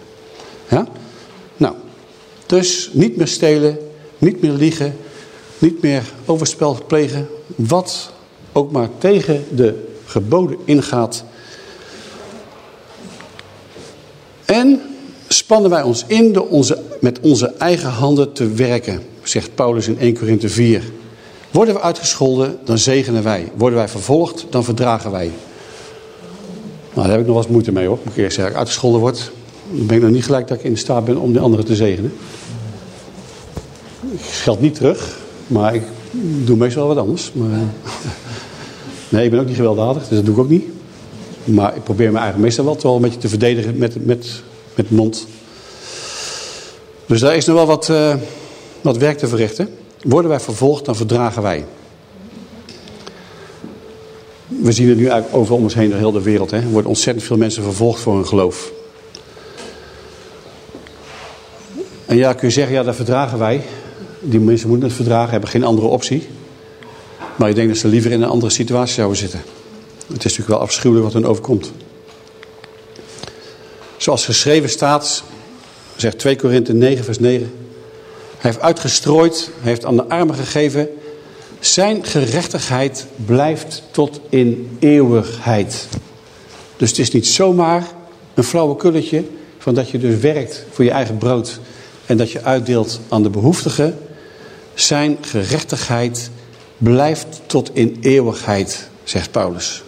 Ja? Nou, dus niet meer stelen, niet meer liegen, niet meer overspel plegen. Wat ook maar tegen de geboden ingaat. En spannen wij ons in door onze, met onze eigen handen te werken, zegt Paulus in 1 Korinthe 4. Worden we uitgescholden, dan zegenen wij. Worden wij vervolgd, dan verdragen wij. Nou, daar heb ik nog wel eens moeite mee hoor. Moet ik eerst zeggen, uitgescholden word, dan ben ik nog niet gelijk dat ik in staat ben om de anderen te zegenen. Ik geld niet terug, maar ik doe meestal wat anders. Maar, nee, ik ben ook niet gewelddadig, dus dat doe ik ook niet. Maar ik probeer me eigenlijk meestal wel, wel een beetje te verdedigen met, met, met mond. Dus daar is nog wel wat, uh, wat werk te verrichten. Worden wij vervolgd, dan verdragen wij. We zien het nu eigenlijk overal ons heen door heel de wereld. Hè. Er worden ontzettend veel mensen vervolgd voor hun geloof. En ja, kun je zeggen, ja, dat verdragen wij. Die mensen moeten het verdragen, hebben geen andere optie. Maar ik denk dat ze liever in een andere situatie zouden zitten. Het is natuurlijk wel afschuwelijk wat hen overkomt. Zoals geschreven staat, zegt 2 Korinthe 9 vers 9. Hij heeft uitgestrooid, hij heeft aan de armen gegeven zijn gerechtigheid blijft tot in eeuwigheid. Dus het is niet zomaar een flauwe kulletje van dat je dus werkt voor je eigen brood en dat je uitdeelt aan de behoeftigen. Zijn gerechtigheid blijft tot in eeuwigheid, zegt Paulus.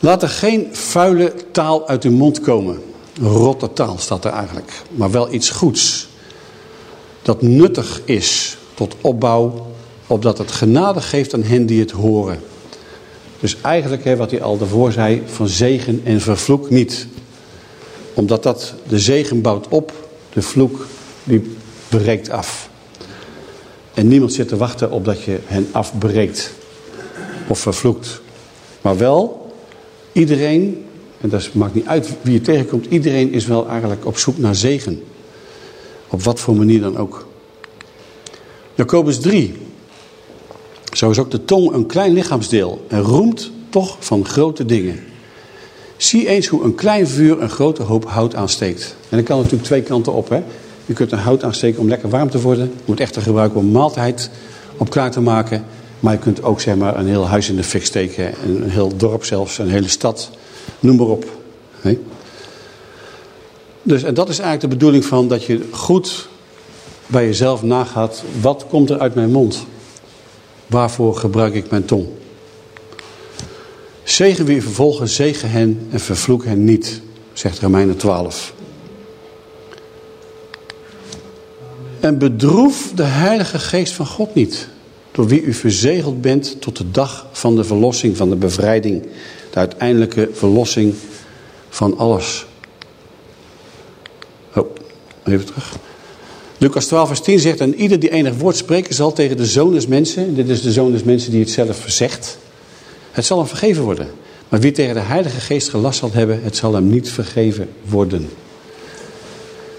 Laat er geen vuile taal uit uw mond komen. Rotte taal staat er eigenlijk. Maar wel iets goeds. Dat nuttig is tot opbouw opdat het genade geeft aan hen die het horen. Dus eigenlijk wat hij al daarvoor zei, van zegen en vervloek niet. Omdat dat, de zegen bouwt op, de vloek die breekt af. En niemand zit te wachten op dat je hen afbreekt of vervloekt. Maar wel, iedereen, en dat maakt niet uit wie je tegenkomt, iedereen is wel eigenlijk op zoek naar zegen. Op wat voor manier dan ook. Jacobus 3. Zo is ook de tong een klein lichaamsdeel en roemt toch van grote dingen. Zie eens hoe een klein vuur een grote hoop hout aansteekt. En dat kan natuurlijk twee kanten op. Hè? Je kunt een hout aansteken om lekker warm te worden. Je moet echt gebruiken om maaltijd op klaar te maken. Maar je kunt ook zeg maar, een heel huis in de fik steken. Een heel dorp zelfs, een hele stad. Noem maar op. Dus, en dat is eigenlijk de bedoeling van dat je goed bij jezelf nagaat. Wat komt er uit mijn mond? Waarvoor gebruik ik mijn tong? Zegen wie vervolgen, zegen hen en vervloek hen niet, zegt Romeinen 12. En bedroef de heilige geest van God niet, door wie u verzegeld bent tot de dag van de verlossing, van de bevrijding, de uiteindelijke verlossing van alles. Oh, even terug. Lucas 12 vers 10 zegt, en ieder die enig woord spreken zal tegen de zoon des mensen, dit is de zoon des mensen die het zelf zegt, het zal hem vergeven worden. Maar wie tegen de heilige geest gelast zal hebben, het zal hem niet vergeven worden.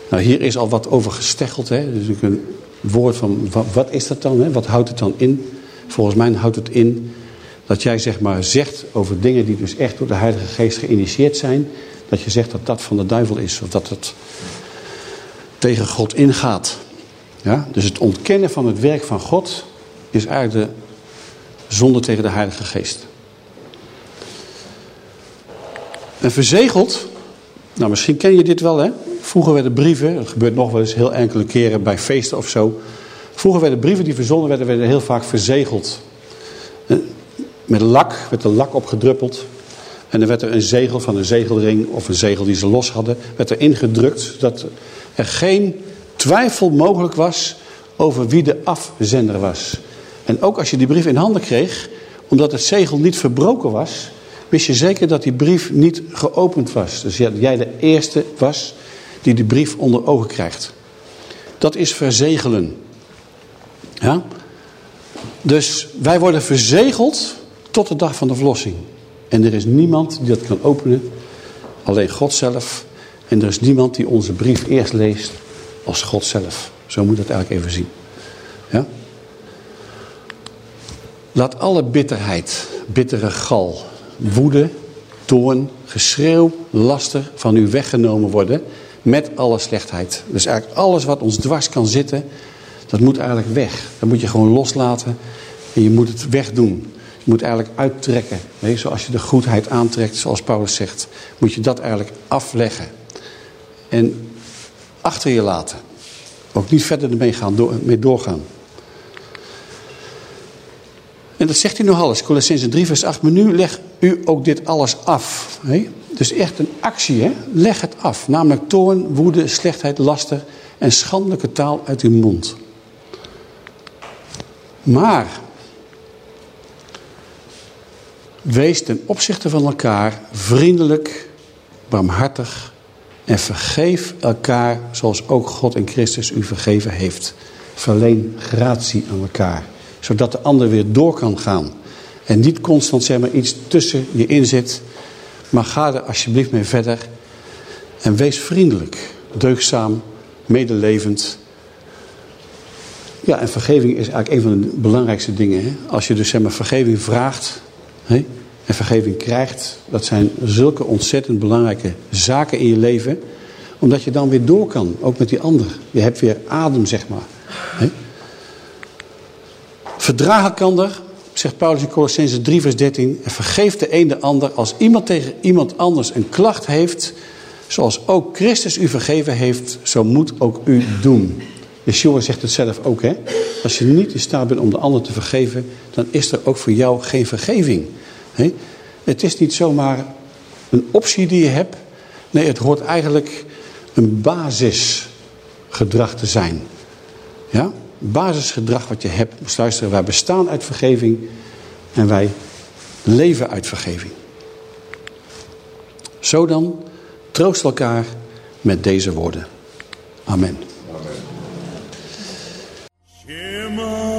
Nou, hier is al wat over gesteggeld. Hè? Dus een woord van, wat, is dat dan? Hè? Wat houdt het dan in? Volgens mij houdt het in dat jij zeg maar zegt over dingen die dus echt door de Heilige Geest geïnitieerd zijn. Dat je zegt dat dat van de duivel is. Of dat het tegen God ingaat. Ja? Dus het ontkennen van het werk van God is eigenlijk de zonde tegen de Heilige Geest. En verzegeld, nou misschien ken je dit wel hè. Vroeger werden brieven, dat gebeurt nog wel eens heel enkele keren bij feesten of zo. Vroeger werden brieven die verzonden werden, werden heel vaak verzegeld. Eh, met lak, werd de lak opgedruppeld. En dan werd er een zegel van een zegelring of een zegel die ze los hadden, werd er ingedrukt. Zodat er geen twijfel mogelijk was over wie de afzender was. En ook als je die brief in handen kreeg, omdat het zegel niet verbroken was, wist je zeker dat die brief niet geopend was. Dus jij de eerste was die de brief onder ogen krijgt. Dat is verzegelen. Ja? Dus wij worden verzegeld tot de dag van de verlossing. En er is niemand die dat kan openen. Alleen God zelf. En er is niemand die onze brief eerst leest als God zelf. Zo moet het eigenlijk even zien. Ja? Laat alle bitterheid, bittere gal, woede, toorn, geschreeuw, laster van u weggenomen worden met alle slechtheid. Dus eigenlijk alles wat ons dwars kan zitten, dat moet eigenlijk weg. Dat moet je gewoon loslaten en je moet het wegdoen. Je moet eigenlijk uittrekken. Weet zoals je de goedheid aantrekt, zoals Paulus zegt, moet je dat eigenlijk afleggen. En achter je laten. Ook niet verder ermee gaan, door, doorgaan. En dat zegt hij nog alles. Colossense 3 vers 8. Maar nu leg u ook dit alles af. Hè? Dus echt een actie. Hè? Leg het af. Namelijk toorn, woede, slechtheid, laster en schandelijke taal uit uw mond. Maar wees ten opzichte van elkaar vriendelijk, barmhartig en vergeef elkaar zoals ook God en Christus u vergeven heeft. Verleen gratie aan elkaar zodat de ander weer door kan gaan. En niet constant zeg maar, iets tussen je in zit. Maar ga er alsjeblieft mee verder. En wees vriendelijk, deugzaam, medelevend. Ja, en vergeving is eigenlijk een van de belangrijkste dingen. Hè? Als je dus zeg maar, vergeving vraagt hè, en vergeving krijgt. Dat zijn zulke ontzettend belangrijke zaken in je leven. Omdat je dan weer door kan, ook met die ander. Je hebt weer adem, zeg maar. Hè? Verdraag elkander, zegt Paulus in Colossense 3 vers 13. En vergeef de een de ander als iemand tegen iemand anders een klacht heeft. Zoals ook Christus u vergeven heeft, zo moet ook u doen. Yeshua zegt het zelf ook. Hè? Als je niet in staat bent om de ander te vergeven, dan is er ook voor jou geen vergeving. Het is niet zomaar een optie die je hebt. Nee, het hoort eigenlijk een basisgedrag te zijn. Ja? Basisgedrag wat je hebt. Moest luisteren, wij bestaan uit vergeving en wij leven uit vergeving. Zo dan, troost elkaar met deze woorden. Amen. Shema